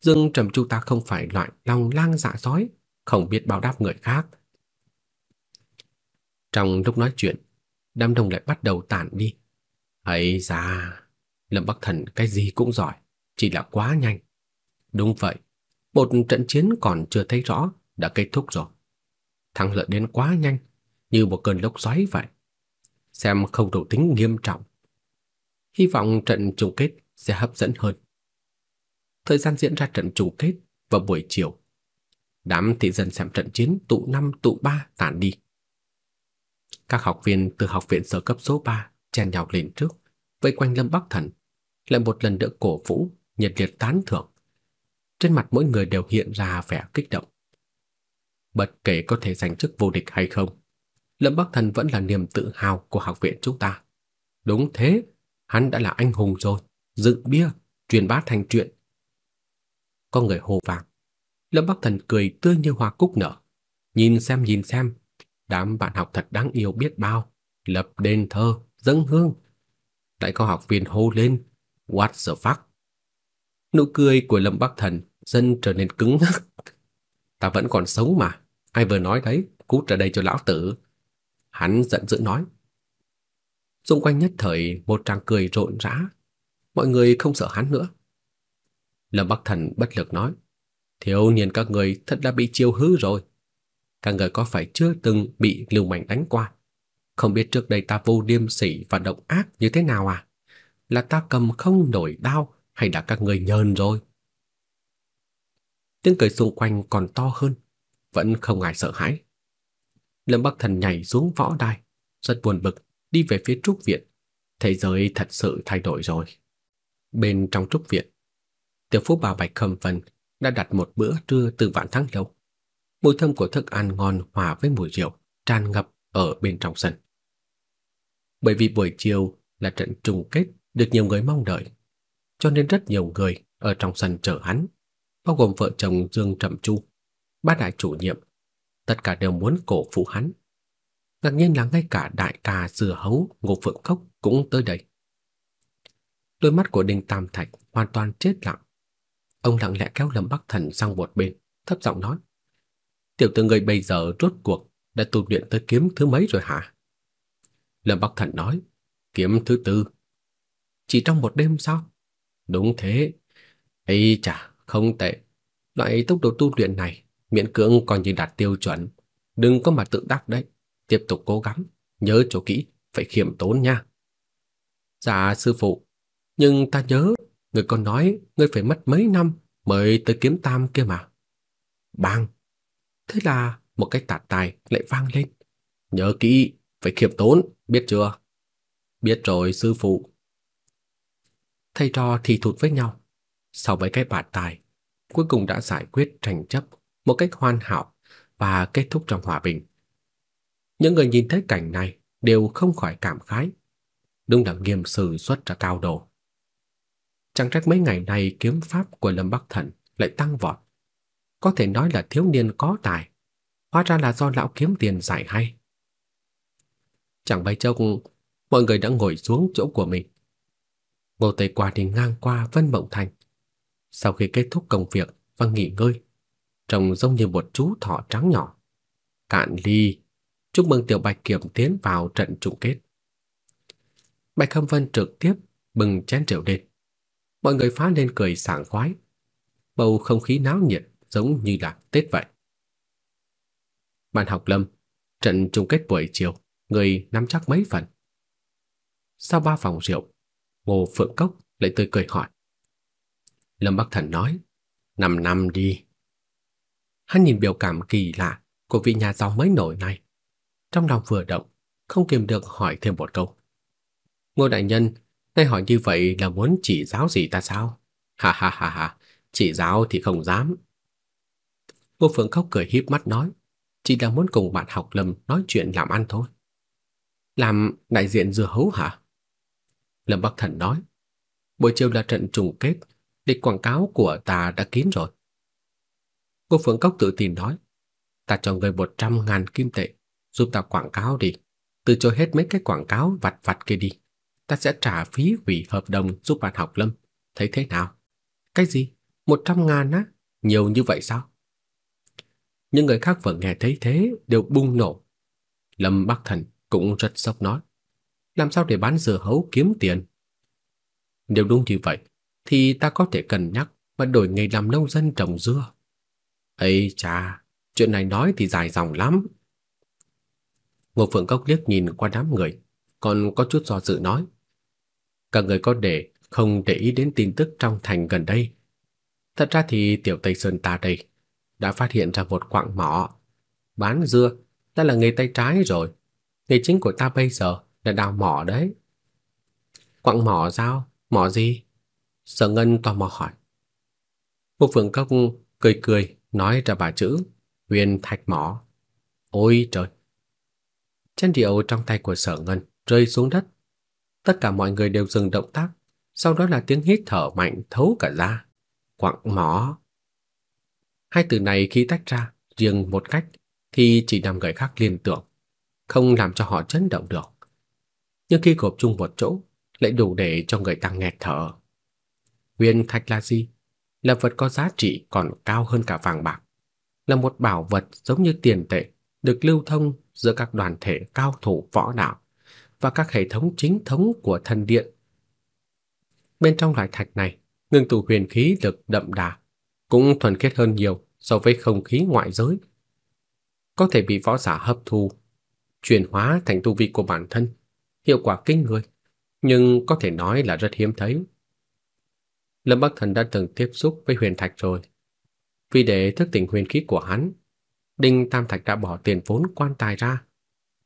Dương Trầm Chu ta không phải loại lòng lang dạ sói, không biết báo đáp người khác." Trong lúc nói chuyện, đám đông lại bắt đầu tản đi. Ấy da, Lâm Bắc Thần cái gì cũng giỏi, chỉ là quá nhanh. Đúng vậy, một trận chiến còn chưa thấy rõ đã kết thúc rồi. Thắng lợi đến quá nhanh, như một cơn lốc xoáy vậy. Xem không đủ tính nghiêm trọng. Hy vọng trận chung kết sẽ hấp dẫn hơn. Thời gian diễn ra trận chung kết vào buổi chiều. Đám thị dân xem trận chiến tụ năm tụ ba tản đi. Các học viên từ học viện sở cấp số 3 chen nhau lên trước, vây quanh Lâm Bắc Thần, lại một lần nữa cổ vũ, nhiệt liệt tán thưởng. Trên mặt mỗi người đều hiện ra vẻ kích động. Bất kể có thể giành chức vô địch hay không, Lâm Bắc Thần vẫn là niềm tự hào của học viện chúng ta. Đúng thế, hắn đã là anh hùng rồi, dựng bia, truyền bá thành chuyện. Có người hô vang. Lâm Bắc Thần cười tươi như hoa cúc nở. Nhìn xem nhìn xem, đám bạn học thật đáng yêu biết bao, lập đền thơ, dâng hương. Lại có học viên hô lên, what the fuck. Nụ cười của Lâm Bắc Thần dần trở nên cứng ngắc. Ta vẫn còn sống mà, ai vừa nói đấy, cút ra đây cho lão tử. Hắn giận dữ nói. Xung quanh nhất thời một tràng cười rộn rã, mọi người không sợ hắn nữa. Lâm Bắc Thần bất lực nói, thiếu niên các người thật đã bị chiêu hư rồi các người có phải chưa từng bị lưu manh đánh qua? Không biết trước đây ta vô điêm sỉ và độc ác như thế nào à? Là ta cầm không nổi đao hay là các người nhờn rồi? Tiếng cười xung quanh còn to hơn, vẫn không ai sợ hãi. Lâm Bắc Thần nhảy xuống võ đài, rất buồn bực, đi về phía trúc viện. Thế giới thật sự thay đổi rồi. Bên trong trúc viện, tiểu phú bà Bạch Khâm Vân đã đặt một bữa trưa từ vạn tháng lâu. Mùi thơm của thức ăn ngon hòa với mùi rượu tràn ngập ở bên trong sân. Bởi vì buổi chiều là trận chung kết được nhiều người mong đợi, cho nên rất nhiều người ở trong sân chờ hắn, bao gồm vợ chồng Dương Trầm Chu, ba đại chủ nhiệm, tất cả đều muốn cổ vũ hắn. Ngạc nhiên là ngay cả đại ca dừa hấu Ngô Phượng Cốc cũng tới đây. Đôi mắt của Đinh Tam Thạch hoàn toàn chết lặng. Ông lặng lẽ kéo Lâm Bắc Thần sang một bên, thấp giọng nói: "Tiểu tử người bây giờ rốt cuộc đã tu luyện tới kiếm thứ mấy rồi hả?" Lâm Bắc Thần nói: "Kiếm thứ tư." Chỉ trong một đêm sao? Đúng thế. Ây chà, không tệ. Loại tốc độ tu luyện này miễn cưỡng còn như đạt tiêu chuẩn, đừng có mà tự đắc đấy, tiếp tục cố gắng, nhớ cho kỹ, phải khiêm tốn nha. Dạ sư phụ, nhưng ta nhớ, người còn nói người phải mất mấy năm mới tới kiếm tam kia mà. Bang. Thế là một cái tạt tài lại vang lên. Nhớ kỹ, phải khiêm tốn, biết chưa? Biết rồi sư phụ. Thầy trò thì thụt với nhau. Sau mấy cái bạt tài, cuối cùng đã giải quyết tranh chấp một cách hoàn hảo và kết thúc trong hòa bình. Những người nhìn thấy cảnh này đều không khỏi cảm khái. Đúng là nghiêm sử xuất ra cao độ. Chẳng trách mấy ngày này kiếm pháp của Lâm Bắc Thần lại tăng vọt. Có thể nói là thiếu niên có tài, hóa ra là do lão kiếm tiền dạy hay. Chẳng bay chốc, mọi người đã ngồi xuống chỗ của mình. Ngô Tây qua đi ngang qua Vân Mộng Thành. Sau khi kết thúc công việc và nghỉ ngơi, trông giống như một chú thỏ trắng nhỏ. Cạn ly, chúc mừng Tiểu Bạch Kiểm tiến vào trận chung kết. Bạch Khâm Vân trực tiếp bừng chén rượu lên. Mọi người phá lên cười sảng khoái. Bầu không khí náo nhiệt giống như là Tết vậy. Bạn học Lâm, trận chung kết buổi chiều, người nắm chắc mấy phần. Sau ba phòng rượu, Ngô Phượng Cốc lại tươi cười hỏi. Lâm Bắc Thần nói, năm năm đi. Hắn nhìn biểu cảm kỳ lạ của vị nhà giàu mới nổi này. Trong lòng vừa động, không kiềm được hỏi thêm một câu. Ngô đại nhân, nay hỏi như vậy là muốn chỉ giáo gì ta sao? Ha ha ha ha, chỉ giáo thì không dám. Ngô Phượng khóc cười híp mắt nói, chỉ là muốn cùng bạn học Lâm nói chuyện làm ăn thôi. Làm đại diện dưa hấu hả? Lâm Bắc Thần nói, buổi chiều là trận trùng kết, lịch quảng cáo của ta đã kín rồi. Cô Phượng Cốc tự tin nói, ta cho người một trăm ngàn kim tệ, giúp ta quảng cáo đi, từ chối hết mấy cái quảng cáo vặt vặt kia đi. Ta sẽ trả phí hủy hợp đồng giúp bạn học Lâm, thấy thế nào? Cái gì? Một trăm ngàn á? Nhiều như vậy sao? Những người khác vừa nghe thấy thế đều bung nổ. Lâm Bắc Thần cũng rất sốc nói làm sao để bán dưa hấu kiếm tiền? Nếu đúng như vậy, thì ta có thể cân nhắc và đổi nghề làm nông dân trồng dưa. Ây cha, chuyện này nói thì dài dòng lắm. Ngô Phượng Cốc liếc nhìn qua đám người, còn có chút do dự nói. Các người có để không để ý đến tin tức trong thành gần đây. Thật ra thì tiểu Tây Sơn ta đây đã phát hiện ra một quặng mỏ. Bán dưa đã là nghề tay trái rồi. Nghề chính của ta bây giờ là đào mỏ đấy. Quặng mỏ sao? Mỏ gì? Sở Ngân tò mò hỏi. Ngô Phượng Cốc cười cười nói ra bà chữ huyền thạch mỏ. Ôi trời! Chén rượu trong tay của Sở Ngân rơi xuống đất. Tất cả mọi người đều dừng động tác, sau đó là tiếng hít thở mạnh thấu cả da. Quặng mỏ. Hai từ này khi tách ra riêng một cách thì chỉ làm người khác liên tưởng, không làm cho họ chấn động được nhưng khi gộp chung một chỗ lại đủ để cho người ta nghẹt thở. Huyền thạch là gì? Là vật có giá trị còn cao hơn cả vàng bạc, là một bảo vật giống như tiền tệ được lưu thông giữa các đoàn thể cao thủ võ đạo và các hệ thống chính thống của thần điện. Bên trong loại thạch này, ngưng tụ huyền khí được đậm đà, cũng thuần khiết hơn nhiều so với không khí ngoại giới. Có thể bị võ giả hấp thu, chuyển hóa thành tu vi của bản thân hiệu quả kinh người, nhưng có thể nói là rất hiếm thấy. Lâm Bắc Thần đã từng tiếp xúc với huyền thạch rồi. Vì để thức tỉnh huyền khí của hắn, Đinh Tam Thạch đã bỏ tiền vốn quan tài ra,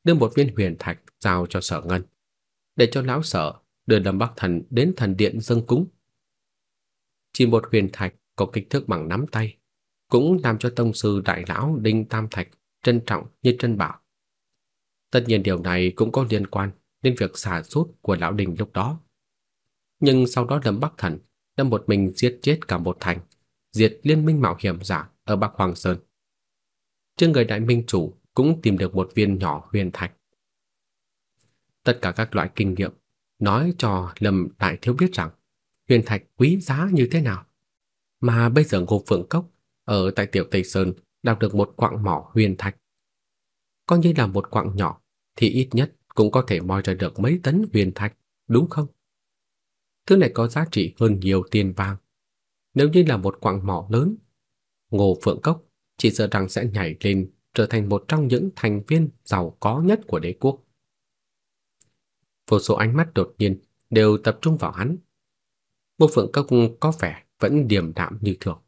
đưa một viên huyền thạch giao cho Sở Ngân, để cho lão Sở đưa Lâm Bắc Thần đến thần điện dâng cúng. Chỉ một huyền thạch có kích thước bằng nắm tay, cũng làm cho tông sư đại lão Đinh Tam Thạch trân trọng như trân bảo. Tất nhiên điều này cũng có liên quan đến việc xả sút của lão đình lúc đó. Nhưng sau đó Lâm Bắc Thần đã một mình giết chết cả một thành, diệt liên minh mạo hiểm giả ở Bắc Hoàng Sơn. trên người đại minh chủ cũng tìm được một viên nhỏ huyền thạch. Tất cả các loại kinh nghiệm nói cho Lâm Đại Thiếu biết rằng huyền thạch quý giá như thế nào. Mà bây giờ Ngô Phượng Cốc ở tại Tiểu Tây Sơn đào được một quặng mỏ huyền thạch. Coi như là một quặng nhỏ thì ít nhất cũng có thể moi ra được mấy tấn huyền thạch, đúng không? Thứ này có giá trị hơn nhiều tiền vàng. Nếu như là một quặng mỏ lớn, Ngô Phượng Cốc chỉ sợ rằng sẽ nhảy lên trở thành một trong những thành viên giàu có nhất của đế quốc. Vô số ánh mắt đột nhiên đều tập trung vào hắn. Ngô Phượng Cốc có vẻ vẫn điềm đạm như thường.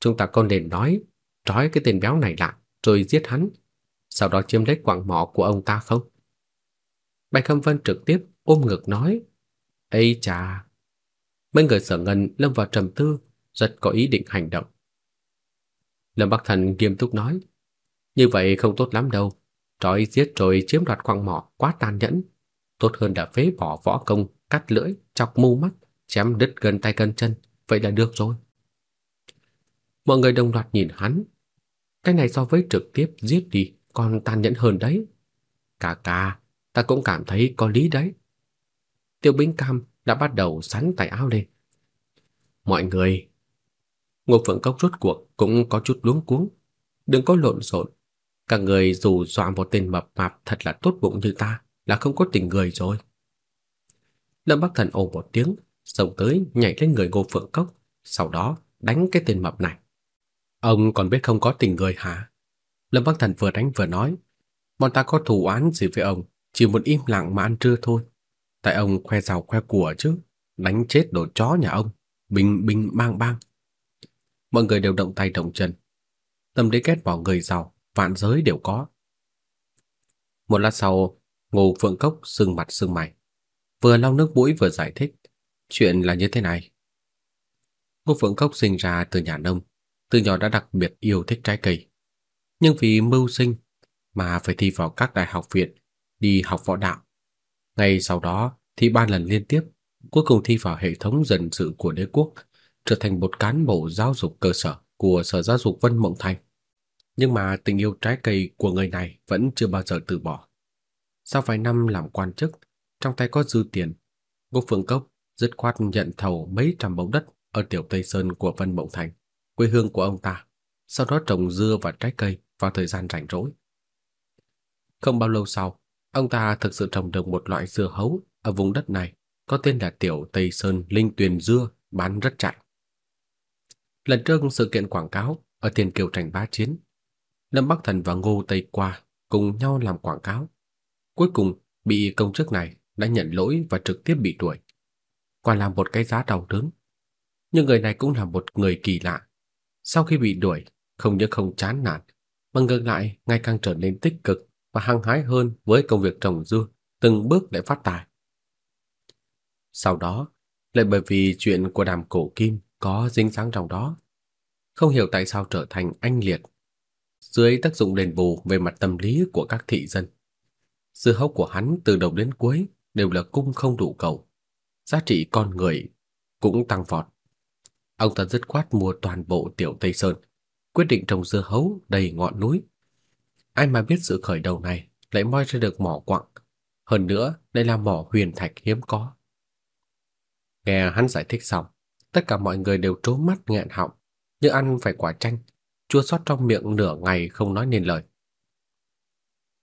Chúng ta có nên nói trói cái tên béo này lại rồi giết hắn, sau đó chiếm lấy quặng mỏ của ông ta không? Bạch Khâm Vân trực tiếp ôm ngực nói, "Ây chà." Mấy người Sở Ngân lâm vào trầm tư, rất có ý định hành động. Lâm Bắc Thần nghiêm túc nói, "Như vậy không tốt lắm đâu, trói giết rồi chiếm đoạt khoang mỏ quá tàn nhẫn, tốt hơn là phế bỏ võ công, cắt lưỡi, chọc mù mắt, chém đứt gần tay gần chân, vậy là được rồi." Mọi người đồng loạt nhìn hắn. Cái này so với trực tiếp giết đi còn tàn nhẫn hơn đấy. Cả cả, ta cũng cảm thấy có lý đấy. Tiêu Bính Cam đã bắt đầu sắn tay áo lên. Mọi người, Ngô Phượng Cốc rốt cuộc cũng có chút luống cuống. Đừng có lộn xộn. Cả người dù dọa một tên mập mạp thật là tốt bụng như ta là không có tình người rồi. Lâm Bắc Thần ồ một tiếng, xông tới nhảy lên người Ngô Phượng Cốc, sau đó đánh cái tên mập này. Ông còn biết không có tình người hả? Lâm Bắc Thần vừa đánh vừa nói, bọn ta có thù oán gì với ông, chỉ muốn im lặng mà ăn trưa thôi. Tại ông khoe giàu khoe của chứ, đánh chết đồ chó nhà ông, bình bình bang bang. Mọi người đều động tay động chân. Tâm lý ghét bỏ người giàu, vạn giới đều có. Một lát sau, Ngô Phượng Cốc sưng mặt sưng mày, vừa lau nước mũi vừa giải thích, chuyện là như thế này. Ngô Phượng Cốc sinh ra từ nhà nông, từ nhỏ đã đặc biệt yêu thích trái cây. Nhưng vì mưu sinh mà phải thi vào các đại học viện, đi học võ đạo. Ngay sau đó thi ba lần liên tiếp, cuối cùng thi vào hệ thống dân sự của đế quốc, trở thành một cán bộ giáo dục cơ sở của Sở Giáo dục Vân Mộng Thành. Nhưng mà tình yêu trái cây của người này vẫn chưa bao giờ từ bỏ. Sau vài năm làm quan chức, trong tay có dư tiền, Ngô Phương Cốc dứt khoát nhận thầu mấy trăm mẫu đất ở tiểu Tây Sơn của Vân Mộng Thành quê hương của ông ta, sau đó trồng dưa và trái cây vào thời gian rảnh rỗi. Không bao lâu sau, ông ta thực sự trồng được một loại dưa hấu ở vùng đất này, có tên là Tiểu Tây Sơn Linh Tuyền dưa, bán rất chạy. Lần trước sự kiện quảng cáo ở Tiền Kiều thành bá chiến, Lâm Bắc Thần và Ngô Tây Qua cùng nhau làm quảng cáo. Cuối cùng bị công chức này đã nhận lỗi và trực tiếp bị đuổi. Quả là một cái giá đau đớn. Nhưng người này cũng là một người kỳ lạ, sau khi bị đuổi, không những không chán nản, mà ngược lại ngày càng trở nên tích cực và hăng hái hơn với công việc trồng dưa, từng bước để phát tài. Sau đó, lại bởi vì chuyện của đàm cổ kim có dính dáng trong đó, không hiểu tại sao trở thành anh liệt. Dưới tác dụng đền bù về mặt tâm lý của các thị dân, dư hốc của hắn từ đầu đến cuối đều là cung không đủ cầu, giá trị con người cũng tăng vọt. Ông ta dứt khoát mua toàn bộ tiểu Tây Sơn, quyết định trồng dưa hấu đầy ngọn núi. Ai mà biết sự khởi đầu này lại moi ra được mỏ quặng, hơn nữa đây là mỏ huyền thạch hiếm có. Nghe hắn giải thích xong, tất cả mọi người đều trố mắt nghẹn họng, như ăn phải quả chanh, chua xót trong miệng nửa ngày không nói nên lời.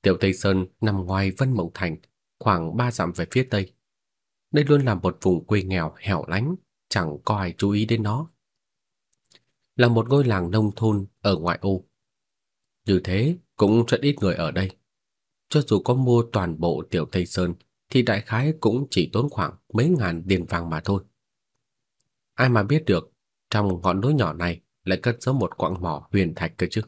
Tiểu Tây Sơn nằm ngoài Vân Mộng Thành, khoảng ba dặm về phía tây. Đây luôn là một vùng quê nghèo hẻo lánh, chẳng có ai chú ý đến nó. Là một ngôi làng nông thôn ở ngoại ô. Như thế cũng rất ít người ở đây. Cho dù có mua toàn bộ tiểu Tây Sơn thì đại khái cũng chỉ tốn khoảng mấy ngàn tiền vàng mà thôi. Ai mà biết được trong ngọn núi nhỏ này lại cất giấu một quặng mỏ huyền thạch cơ chứ.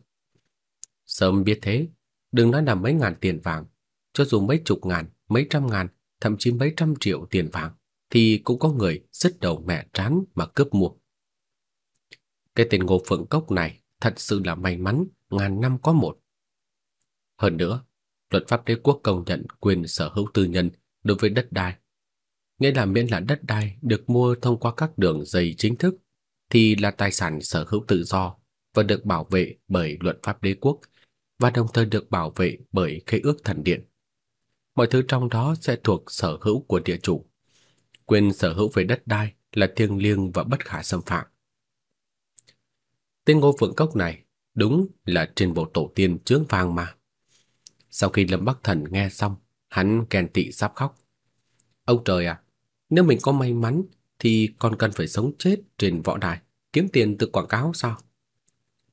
Sớm biết thế, đừng nói là mấy ngàn tiền vàng, cho dù mấy chục ngàn, mấy trăm ngàn, thậm chí mấy trăm triệu tiền vàng thì cũng có người sứt đầu mẹ trán mà cướp mua. Cái tên Ngô Phượng Cốc này thật sự là may mắn ngàn năm có một. Hơn nữa, luật pháp đế quốc công nhận quyền sở hữu tư nhân đối với đất đai. Nghĩa là miễn là đất đai được mua thông qua các đường dây chính thức thì là tài sản sở hữu tự do và được bảo vệ bởi luật pháp đế quốc và đồng thời được bảo vệ bởi khế ước thần điện. Mọi thứ trong đó sẽ thuộc sở hữu của địa chủ. Quyền sở hữu về đất đai là thiêng liêng và bất khả xâm phạm. Tên Ngô Phượng Cốc này đúng là trên bộ tổ tiên chướng vàng mà. Sau khi Lâm Bắc Thần nghe xong, hắn kèn tị sắp khóc. Ông trời à, nếu mình có may mắn thì còn cần phải sống chết trên võ đài, kiếm tiền từ quảng cáo sao?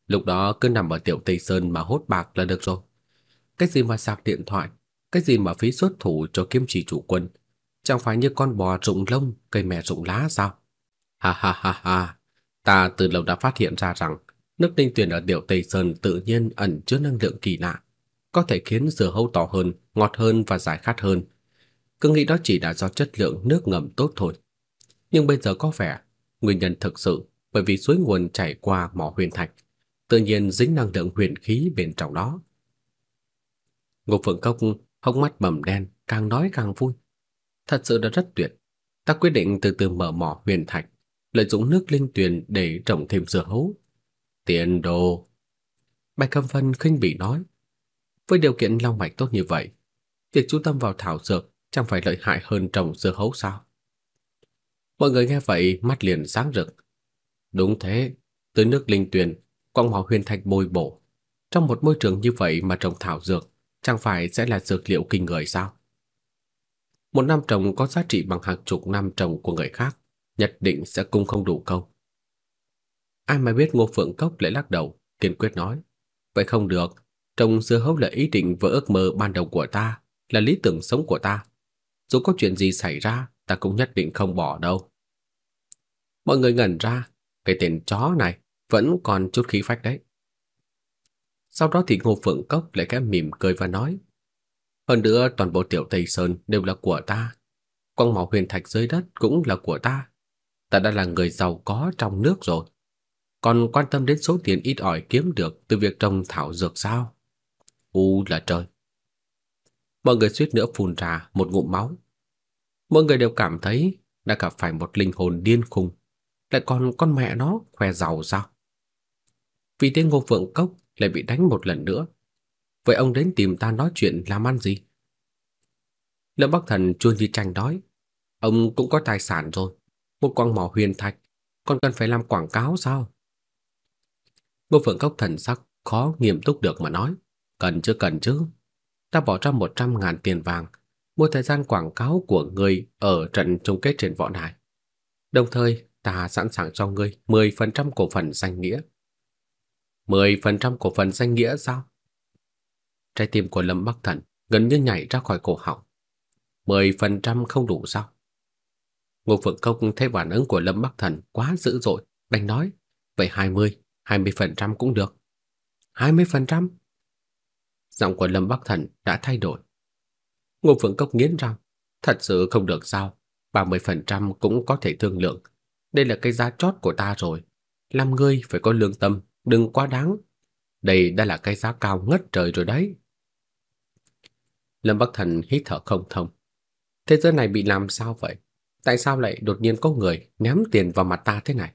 Lúc đó cứ nằm ở tiểu Tây Sơn mà hốt bạc là được rồi. Cái gì mà sạc điện thoại, cái gì mà phí xuất thủ cho kiếm chỉ chủ quân, chẳng phải như con bò rụng lông, cây mẹ rụng lá sao? Ha ha ha ha, ta từ lâu đã phát hiện ra rằng nước tinh tuyển ở tiểu Tây Sơn tự nhiên ẩn chứa năng lượng kỳ lạ, có thể khiến dưa hấu to hơn, ngọt hơn và giải khát hơn. Cứ nghĩ đó chỉ là do chất lượng nước ngầm tốt thôi. Nhưng bây giờ có vẻ nguyên nhân thực sự bởi vì suối nguồn chảy qua mỏ huyền thạch, tự nhiên dính năng lượng huyền khí bên trong đó. Ngục Phượng Cốc hốc mắt bầm đen, càng nói càng vui. Thật sự đã rất tuyệt. Ta quyết định từ từ mở mỏ huyền thạch, lợi dụng nước linh tuyền để trồng thêm dưa hấu. Tiền đồ. Bạch Cẩm Vân khinh bỉ nói, với điều kiện long mạch tốt như vậy, việc chú tâm vào thảo dược chẳng phải lợi hại hơn trồng dưa hấu sao? Mọi người nghe vậy mắt liền sáng rực. Đúng thế, tới nước linh tuyền, quang hòa huyền thạch bồi bổ, trong một môi trường như vậy mà trồng thảo dược, chẳng phải sẽ là dược liệu kinh người sao? Một năm trồng có giá trị bằng hàng chục năm trồng của người khác, nhất định sẽ cung không đủ câu. Ai mà biết Ngô Phượng Cốc lại lắc đầu, kiên quyết nói, vậy không được, trồng dưa hấu là ý định vỡ ước mơ ban đầu của ta, là lý tưởng sống của ta. Dù có chuyện gì xảy ra, ta cũng nhất định không bỏ đâu. Mọi người ngẩn ra, cái tên chó này vẫn còn chút khí phách đấy. Sau đó thì Ngô Phượng Cốc lại khẽ mỉm cười và nói, hơn nữa toàn bộ tiểu Tây Sơn đều là của ta, quang mỏ huyền thạch dưới đất cũng là của ta. Ta đã là người giàu có trong nước rồi, còn quan tâm đến số tiền ít ỏi kiếm được từ việc trồng thảo dược sao? U là trời. Mọi người suýt nữa phun ra một ngụm máu. Mọi người đều cảm thấy đã gặp phải một linh hồn điên khùng, lại còn con mẹ nó khoe giàu sao? Vì thế Ngô Phượng Cốc lại bị đánh một lần nữa. Vậy ông đến tìm ta nói chuyện làm ăn gì? Lâm Bắc Thần chuôn như tranh đói. Ông cũng có tài sản rồi, một quang mỏ huyền thạch, còn cần phải làm quảng cáo sao? Ngô Phượng Cốc thần sắc khó nghiêm túc được mà nói, cần chứ cần chứ. Ta bỏ ra một trăm ngàn tiền vàng, mua thời gian quảng cáo của người ở trận chung kết trên võ đài. Đồng thời, ta sẵn sàng cho ngươi 10% cổ phần danh nghĩa. 10% cổ phần danh nghĩa sao? Trái tim của Lâm Bắc Thần gần như nhảy ra khỏi cổ họng. 10% không đủ sao? Ngô Phượng Công thấy phản ứng của Lâm Bắc Thần quá dữ dội, đành nói, vậy 20, 20% cũng được. 20%? Giọng của Lâm Bắc Thần đã thay đổi. Ngô Phượng Cốc nghiến răng, thật sự không được sao, 30% cũng có thể thương lượng. Đây là cái giá chót của ta rồi, làm ngươi phải có lương tâm, đừng quá đáng. Đây đã là cái giá cao ngất trời rồi đấy. Lâm Bắc Thần hít thở không thông. Thế giới này bị làm sao vậy? Tại sao lại đột nhiên có người ném tiền vào mặt ta thế này?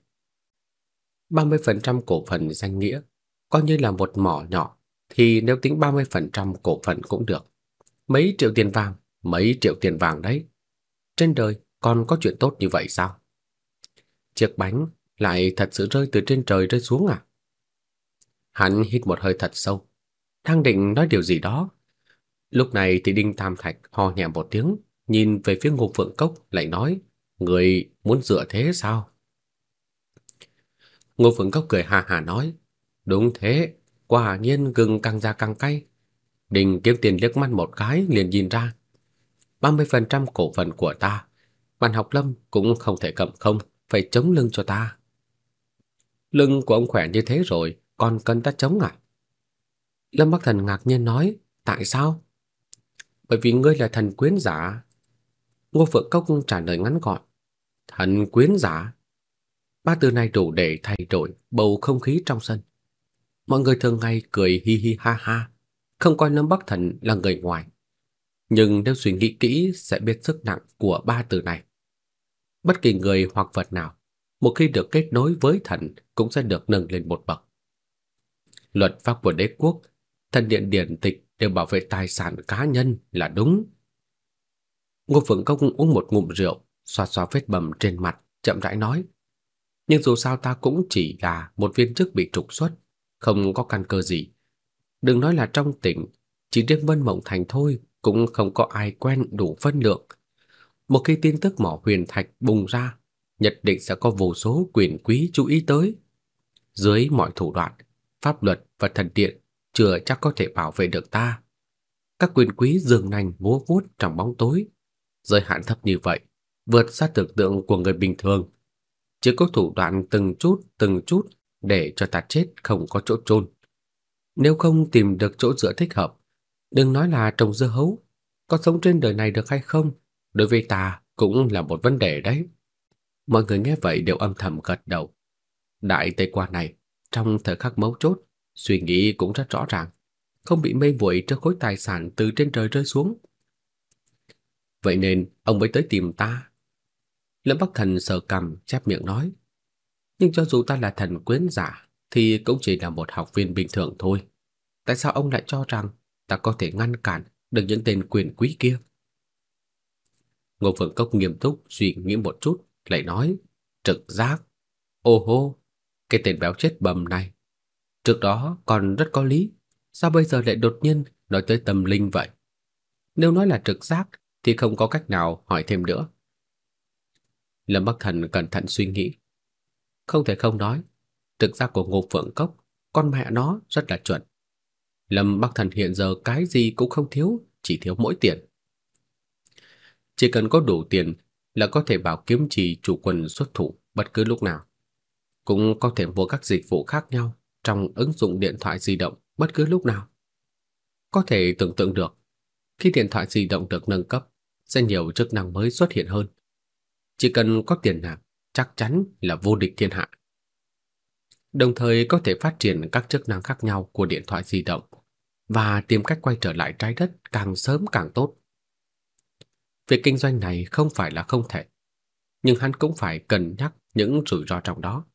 30% cổ phần danh nghĩa coi như là một mỏ nhỏ thì nếu tính 30% cổ phần cũng được. Mấy triệu tiền vàng, mấy triệu tiền vàng đấy. Trên đời còn có chuyện tốt như vậy sao? Chiếc bánh lại thật sự rơi từ trên trời rơi xuống à? Hắn hít một hơi thật sâu, đang định nói điều gì đó. Lúc này thì Đinh Tam Thạch ho nhẹ một tiếng, nhìn về phía Ngô Phượng Cốc lại nói, người muốn dựa thế sao? Ngô Phượng Cốc cười hà hà nói, đúng thế, quả nhiên gừng càng già càng cay. Đình kiếm tiền liếc mắt một cái liền nhìn ra. 30% cổ phần của ta, Văn học lâm cũng không thể cầm không, phải chống lưng cho ta. Lưng của ông khỏe như thế rồi, còn cần ta chống à? Lâm Bắc Thần ngạc nhiên nói, tại sao? Bởi vì ngươi là thần quyến giả. Ngô Phượng Cốc trả lời ngắn gọn. Thần quyến giả? Ba từ này đủ để thay đổi bầu không khí trong sân. Mọi người thường ngày cười hi hi ha ha, không coi Lâm Bắc Thần là người ngoài. Nhưng nếu suy nghĩ kỹ sẽ biết sức nặng của ba từ này. Bất kỳ người hoặc vật nào, một khi được kết nối với thần cũng sẽ được nâng lên một bậc. luật pháp của đế quốc, thần điện điển tịch đều bảo vệ tài sản cá nhân là đúng. Ngô Phượng Công uống một ngụm rượu, xoa xoa vết bầm trên mặt, chậm rãi nói: "Nhưng dù sao ta cũng chỉ là một viên chức bị trục xuất, không có căn cơ gì. Đừng nói là trong tỉnh, chỉ riêng Vân Mộng Thành thôi cũng không có ai quen đủ phân lượng. Một khi tin tức mỏ huyền thạch bùng ra, nhất định sẽ có vô số quyền quý chú ý tới. Dưới mọi thủ đoạn, pháp luật và thần điện chưa chắc có thể bảo vệ được ta. Các quyền quý dường nành múa vuốt trong bóng tối, giới hạn thấp như vậy, vượt xa tưởng tượng của người bình thường. Chỉ có thủ đoạn từng chút từng chút để cho ta chết không có chỗ chôn. Nếu không tìm được chỗ dựa thích hợp, đừng nói là trồng dưa hấu, có sống trên đời này được hay không, đối với ta cũng là một vấn đề đấy. Mọi người nghe vậy đều âm thầm gật đầu. Đại Tây Quan này, trong thời khắc mấu chốt, suy nghĩ cũng rất rõ ràng, không bị mê muội trước khối tài sản từ trên trời rơi xuống. Vậy nên ông mới tới tìm ta. Lâm Bắc Thần sờ cằm chép miệng nói, nhưng cho dù ta là thần quyến giả thì cũng chỉ là một học viên bình thường thôi. Tại sao ông lại cho rằng ta có thể ngăn cản được những tên quyền quý kia? Ngô Phượng Cốc nghiêm túc suy nghĩ một chút, lại nói, trực giác. Ô hô, cái tên béo chết bầm này. Trước đó còn rất có lý, sao bây giờ lại đột nhiên nói tới tâm linh vậy? Nếu nói là trực giác thì không có cách nào hỏi thêm nữa. Lâm Bắc Thần cẩn thận suy nghĩ. Không thể không nói, trực giác của Ngô Phượng Cốc, con mẹ nó rất là chuẩn. Lâm Bắc Thần hiện giờ cái gì cũng không thiếu, chỉ thiếu mỗi tiền. Chỉ cần có đủ tiền là có thể bảo kiếm trì chủ quân xuất thủ bất cứ lúc nào. Cũng có thể mua các dịch vụ khác nhau trong ứng dụng điện thoại di động bất cứ lúc nào. Có thể tưởng tượng được, khi điện thoại di động được nâng cấp, sẽ nhiều chức năng mới xuất hiện hơn. Chỉ cần có tiền nạp, chắc chắn là vô địch thiên hạ. Đồng thời có thể phát triển các chức năng khác nhau của điện thoại di động và tìm cách quay trở lại trái đất càng sớm càng tốt. Việc kinh doanh này không phải là không thể, nhưng hắn cũng phải cân nhắc những rủi ro trong đó.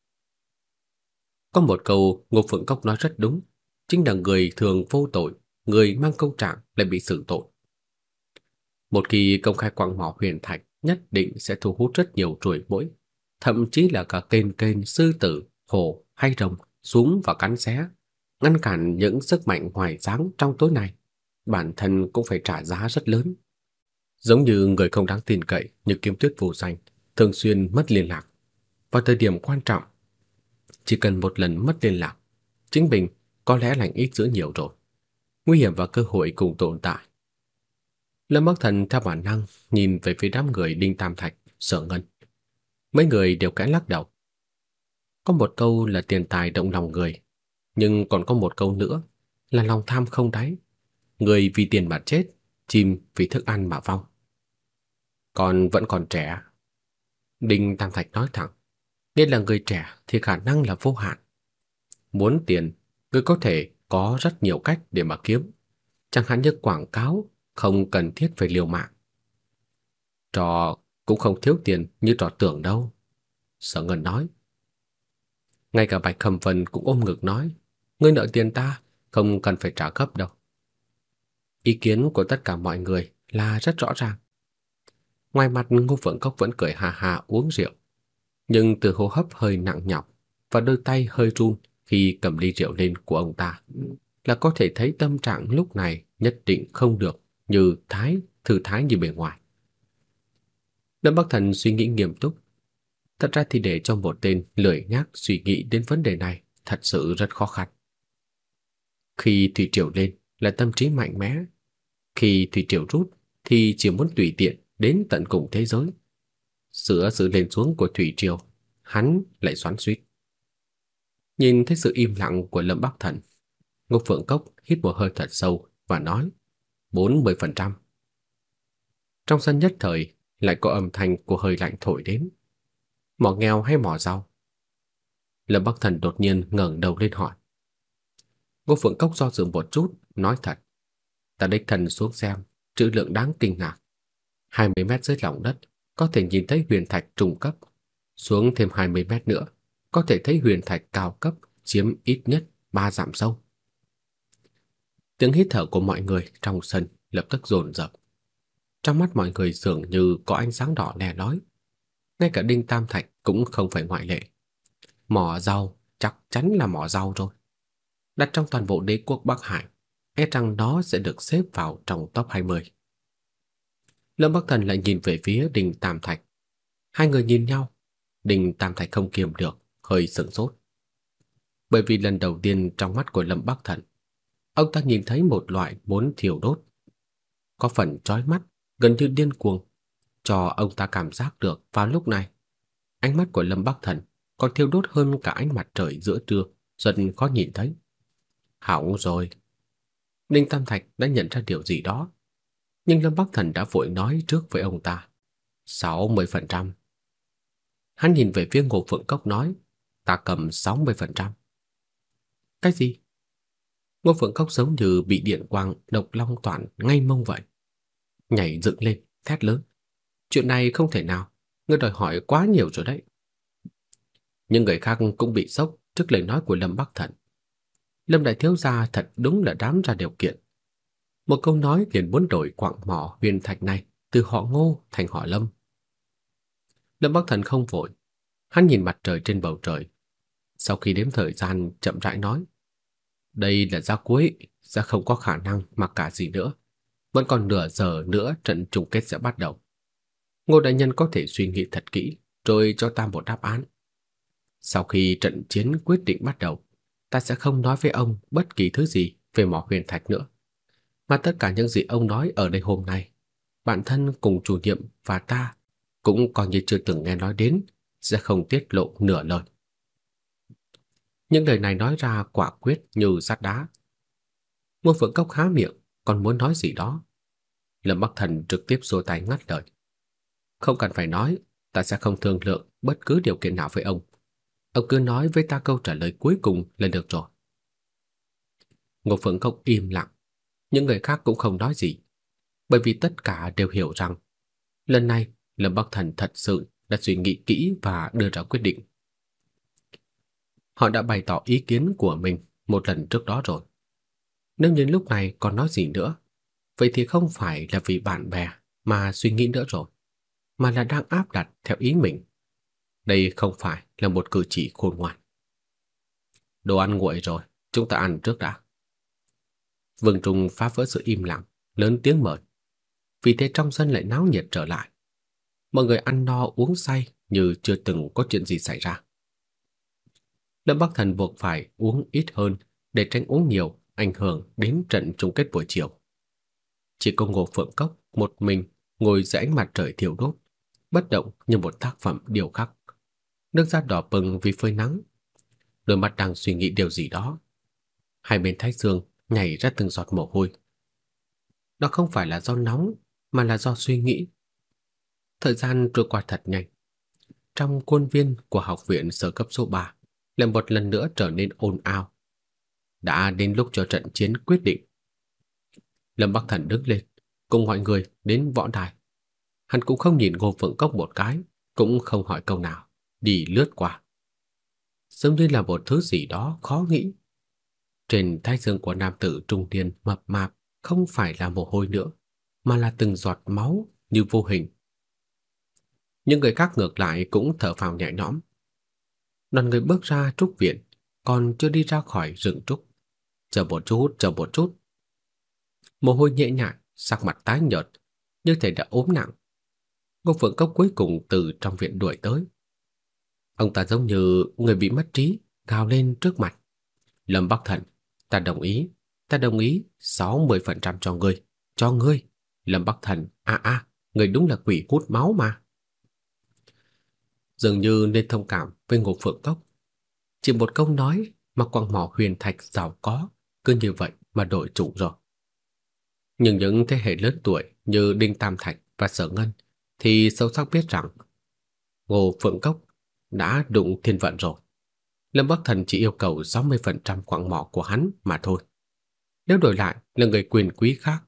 Có một câu Ngô Phượng Cốc nói rất đúng, chính là người thường vô tội, người mang công trạng lại bị xử tội. Một kỳ công khai quảng mỏ huyền thạch nhất định sẽ thu hút rất nhiều chuỗi mũi thậm chí là cả kênh kênh sư tử, hổ hay rồng xuống và cắn xé, ngăn cản những sức mạnh hoài dáng trong tối này. Bản thân cũng phải trả giá rất lớn. Giống như người không đáng tin cậy như Kiếm Tuyết vô danh, thường xuyên mất liên lạc. Vào thời điểm quan trọng, chỉ cần một lần mất liên lạc, chính mình có lẽ lành ít dữ nhiều rồi. Nguy hiểm và cơ hội cùng tồn tại. Lâm Bắc Thần theo bản năng nhìn về phía đám người Đinh Tam Thạch, Sở Ngân. Mấy người đều cãi lắc đầu. Có một câu là tiền tài động lòng người, nhưng còn có một câu nữa là lòng tham không đáy. Người vì tiền mà chết, chim vì thức ăn mà vong. Còn vẫn còn trẻ. Đinh Tam Thạch nói thẳng, nghĩa là người trẻ thì khả năng là vô hạn. Muốn tiền, người có thể có rất nhiều cách để mà kiếm. Chẳng hạn như quảng cáo, không cần thiết phải liều mạng. Trò cũng không thiếu tiền như trò tưởng đâu. Sở Ngân nói. Ngay cả Bạch Khâm Vân cũng ôm ngực nói, ngươi nợ tiền ta, không cần phải trả gấp đâu. Ý kiến của tất cả mọi người là rất rõ ràng. Ngoài mặt Ngô Vượng Cốc vẫn cười hà hà uống rượu, nhưng từ hô hấp hơi nặng nhọc và đôi tay hơi run khi cầm ly rượu lên của ông ta, là có thể thấy tâm trạng lúc này nhất định không được như thái thư thái như bề ngoài. Lâm Bắc Thần suy nghĩ nghiêm túc. Thật ra thì để cho một tên lười nhác suy nghĩ đến vấn đề này thật sự rất khó khăn. Khi thủy triều lên là tâm trí mạnh mẽ, khi thủy triều rút thì chỉ muốn tùy tiện đến tận cùng thế giới. Giữa sự lên xuống của thủy triều, hắn lại xoắn xuýt. Nhìn thấy sự im lặng của Lâm Bắc Thần, ngục Phượng Cốc hít một hơi thật sâu và nói: "40%." Trong sân nhất thời lại có âm thanh của hơi lạnh thổi đến. Mỏ nghèo hay mỏ rau? Lâm Bắc Thần đột nhiên ngẩng đầu lên hỏi. Ngô Phượng Cốc do dự một chút, nói thật. Ta đích thần xuống xem, trữ lượng đáng kinh ngạc. 20 mét dưới lòng đất, có thể nhìn thấy huyền thạch trung cấp. Xuống thêm 20 mét nữa, có thể thấy huyền thạch cao cấp chiếm ít nhất 3 dặm sâu. Tiếng hít thở của mọi người trong sân lập tức dồn dập. Trong mắt mọi người dường như có ánh sáng đỏ lè lói. Ngay cả Đinh Tam Thạch cũng không phải ngoại lệ. Mỏ rau chắc chắn là mỏ rau rồi. Đặt trong toàn bộ đế quốc Bắc Hải, e rằng nó sẽ được xếp vào trong top 20. Lâm Bắc Thần lại nhìn về phía Đinh Tam Thạch. Hai người nhìn nhau, Đinh Tam Thạch không kiềm được, hơi sững sốt. Bởi vì lần đầu tiên trong mắt của Lâm Bắc Thần, ông ta nhìn thấy một loại muốn thiêu đốt. Có phần chói mắt, gần như điên cuồng, cho ông ta cảm giác được vào lúc này. Ánh mắt của Lâm Bắc Thần còn thiêu đốt hơn cả ánh mặt trời giữa trưa, rất khó nhìn thấy. Hỏng rồi. Ninh Tam Thạch đã nhận ra điều gì đó, nhưng Lâm Bắc Thần đã vội nói trước với ông ta. 60%. Hắn nhìn về phía Ngô Phượng Cốc nói, ta cầm 60%. Cái gì? Ngô Phượng Cốc giống như bị điện quang độc long toàn ngay mông vậy. Nhảy dựng lên, thét lớn. Chuyện này không thể nào, ngươi đòi hỏi quá nhiều rồi đấy. Nhưng người khác cũng bị sốc trước lời nói của Lâm Bắc Thần. Lâm Đại Thiếu Gia thật đúng là đám ra điều kiện. Một câu nói liền muốn đổi quạng mỏ huyền thạch này từ họ ngô thành họ lâm. Lâm Bắc Thần không vội. Hắn nhìn mặt trời trên bầu trời. Sau khi đếm thời gian chậm rãi nói. Đây là giá cuối, sẽ không có khả năng mặc cả gì nữa. Vẫn còn nửa giờ nữa trận chung kết sẽ bắt đầu. Ngô Đại Nhân có thể suy nghĩ thật kỹ rồi cho ta một đáp án. Sau khi trận chiến quyết định bắt đầu, ta sẽ không nói với ông bất kỳ thứ gì về mỏ huyền thạch nữa. Mà tất cả những gì ông nói ở đây hôm nay, bản thân cùng chủ nhiệm và ta cũng coi như chưa từng nghe nói đến, sẽ không tiết lộ nửa lời. Những lời này nói ra quả quyết như sắt đá. Ngô Phượng Cốc há miệng, còn muốn nói gì đó. Lâm Bắc Thần trực tiếp xua tay ngắt lời. Không cần phải nói, ta sẽ không thương lượng bất cứ điều kiện nào với ông. Ông cứ nói với ta câu trả lời cuối cùng là được rồi. Ngô Phượng Cốc im lặng, những người khác cũng không nói gì, bởi vì tất cả đều hiểu rằng lần này Lâm Bắc Thần thật sự đã suy nghĩ kỹ và đưa ra quyết định. Họ đã bày tỏ ý kiến của mình một lần trước đó rồi. Nếu như lúc này còn nói gì nữa, vậy thì không phải là vì bạn bè mà suy nghĩ nữa rồi, mà là đang áp đặt theo ý mình. Đây không phải là một cử chỉ khôn ngoan. Đồ ăn nguội rồi, chúng ta ăn trước đã. Vương Trung phá vỡ sự im lặng, lớn tiếng mời. Vì thế trong sân lại náo nhiệt trở lại. Mọi người ăn no uống say như chưa từng có chuyện gì xảy ra. Lâm Bắc Thần buộc phải uống ít hơn để tránh uống nhiều ảnh hưởng đến trận chung kết buổi chiều. Chỉ có Ngô Phượng Cốc một mình ngồi dưới ánh mặt trời thiêu đốt, bất động như một tác phẩm điêu khắc. Nước da đỏ bừng vì phơi nắng, đôi mắt đang suy nghĩ điều gì đó. Hai bên thái dương nhảy ra từng giọt mồ hôi. Đó không phải là do nóng, mà là do suy nghĩ. Thời gian trôi qua thật nhanh. Trong khuôn viên của học viện sở cấp số 3, lại một lần nữa trở nên ồn ào. Đã đến lúc cho trận chiến quyết định. Lâm Bắc Thần đứng lên, cùng mọi người đến võ đài. Hắn cũng không nhìn Ngô Phượng Cốc một cái, cũng không hỏi câu nào, đi lướt qua. Giống như là một thứ gì đó khó nghĩ. Trên thái dương của nam tử trung niên mập mạp không phải là mồ hôi nữa, mà là từng giọt máu như vô hình. Những người khác ngược lại cũng thở phào nhẹ nhõm. Đoàn người bước ra trúc viện, còn chưa đi ra khỏi rừng trúc. Chờ một chút, chờ một chút. Mồ hôi nhẹ nhại, sắc mặt tái nhợt, như thể đã ốm nặng. Ngô Phượng Cốc cuối cùng từ trong viện đuổi tới. Ông ta giống như người bị mất trí, gào lên trước mặt. Lâm Bắc Thần, Ta đồng ý, ta đồng ý 60% cho ngươi, cho ngươi. Lâm Bắc Thần, a a, à, ngươi đúng là quỷ hút máu mà. Dường như nên thông cảm với Ngô Phượng Cốc. Chỉ một câu nói mà quang mỏ huyền thạch giàu có, cứ như vậy mà đổi chủ rồi. Nhưng những thế hệ lớn tuổi như Đinh Tam Thạch và Sở Ngân thì sâu sắc biết rằng Ngô Phượng Cốc đã đụng thiên vận rồi. Lâm Bắc Thần chỉ yêu cầu 60% quặng mỏ của hắn mà thôi. Nếu đổi lại là người quyền quý khác,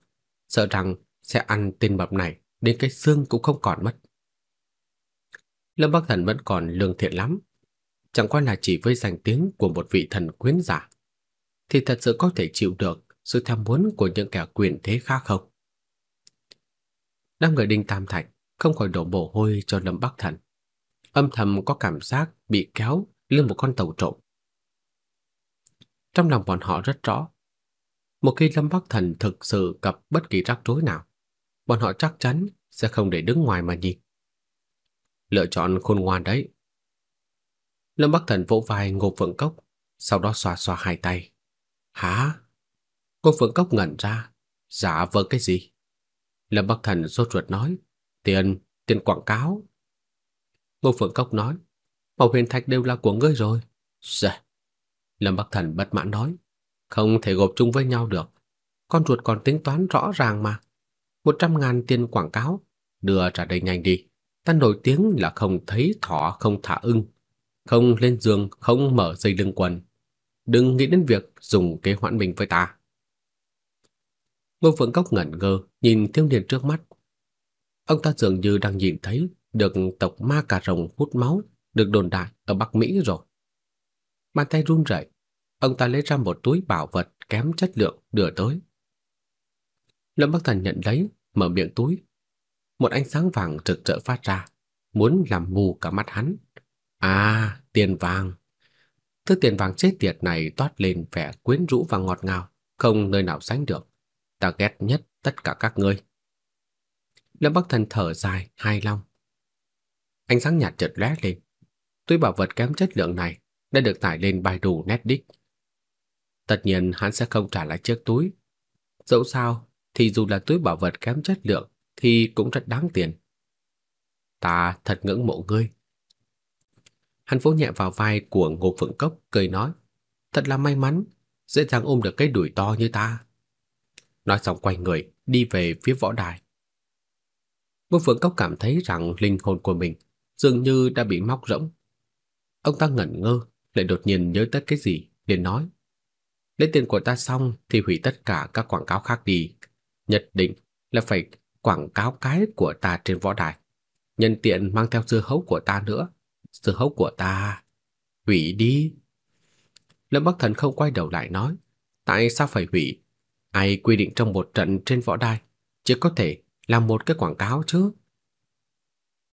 sợ rằng sẽ ăn tên mập này đến cái xương cũng không còn mất. Lâm Bắc Thần vẫn còn lương thiện lắm, chẳng qua là chỉ với danh tiếng của một vị thần quyến giả, thì thật sự có thể chịu được sự tham muốn của những kẻ quyền thế khác không? Năm người Đinh Tam Thạch không khỏi đổ mồ hôi cho Lâm Bắc Thần. Âm thầm có cảm giác bị kéo lên một con tàu trộm. Trong lòng bọn họ rất rõ, một khi Lâm Bắc Thần thực sự gặp bất kỳ rắc rối nào, bọn họ chắc chắn sẽ không để đứng ngoài mà nhìn. Lựa chọn khôn ngoan đấy. Lâm Bắc Thần vỗ vai Ngô Phượng Cốc, sau đó xoa xoa hai tay. Hả? Ngô Phượng Cốc ngẩn ra, giả vờ cái gì? Lâm Bắc Thần sốt ruột nói, tiền, tiền quảng cáo. Ngô Phượng Cốc nói, Màu huyền thạch đều là của ngươi rồi. Dạ. Lâm Bắc Thần bất mãn nói, không thể gộp chung với nhau được. Con ruột còn tính toán rõ ràng mà. Một trăm ngàn tiền quảng cáo, đưa trả đầy nhanh đi. Ta nổi tiếng là không thấy thỏ không thả ưng, không lên giường không mở dây lưng quần. Đừng nghĩ đến việc dùng kế hoãn mình với ta. Ngô Phượng Cốc ngẩn ngơ nhìn thiếu niên trước mắt. Ông ta dường như đang nhìn thấy được tộc ma cà rồng hút máu được đồn đại ở Bắc Mỹ rồi. Bàn tay run rẩy, ông ta lấy ra một túi bảo vật kém chất lượng đưa tới. Lâm Bắc Thần nhận lấy, mở miệng túi. Một ánh sáng vàng rực rỡ phát ra, muốn làm mù cả mắt hắn. À, tiền vàng. Thứ tiền vàng chết tiệt này toát lên vẻ quyến rũ và ngọt ngào, không nơi nào sánh được. Ta ghét nhất tất cả các ngươi. Lâm Bắc Thần thở dài, hài lòng. Ánh sáng nhạt chợt lóe lên. Túi bảo vật kém chất lượng này đã được tải lên Baidu Netdisk. Tất nhiên hắn sẽ không trả lại chiếc túi. Dẫu sao thì dù là túi bảo vật kém chất lượng thì cũng rất đáng tiền. Ta thật ngưỡng mộ ngươi. Hắn vỗ nhẹ vào vai của Ngô Phượng Cốc, cười nói, thật là may mắn, dễ dàng ôm được cái đùi to như ta. Nói xong quay người, đi về phía võ đài. Ngô Phượng Cốc cảm thấy rằng linh hồn của mình dường như đã bị móc rỗng. Ông ta ngẩn ngơ, lại đột nhiên nhớ tới cái gì, liền nói. Lấy tiền của ta xong thì hủy tất cả các quảng cáo khác đi. Nhất định là phải quảng cáo cái của ta trên võ đài. Nhân tiện mang theo dưa hấu của ta nữa. Dưa hấu của ta. Hủy đi. Lâm Bắc Thần không quay đầu lại nói. Tại sao phải hủy? Ai quy định trong một trận trên võ đài chỉ có thể làm một cái quảng cáo chứ?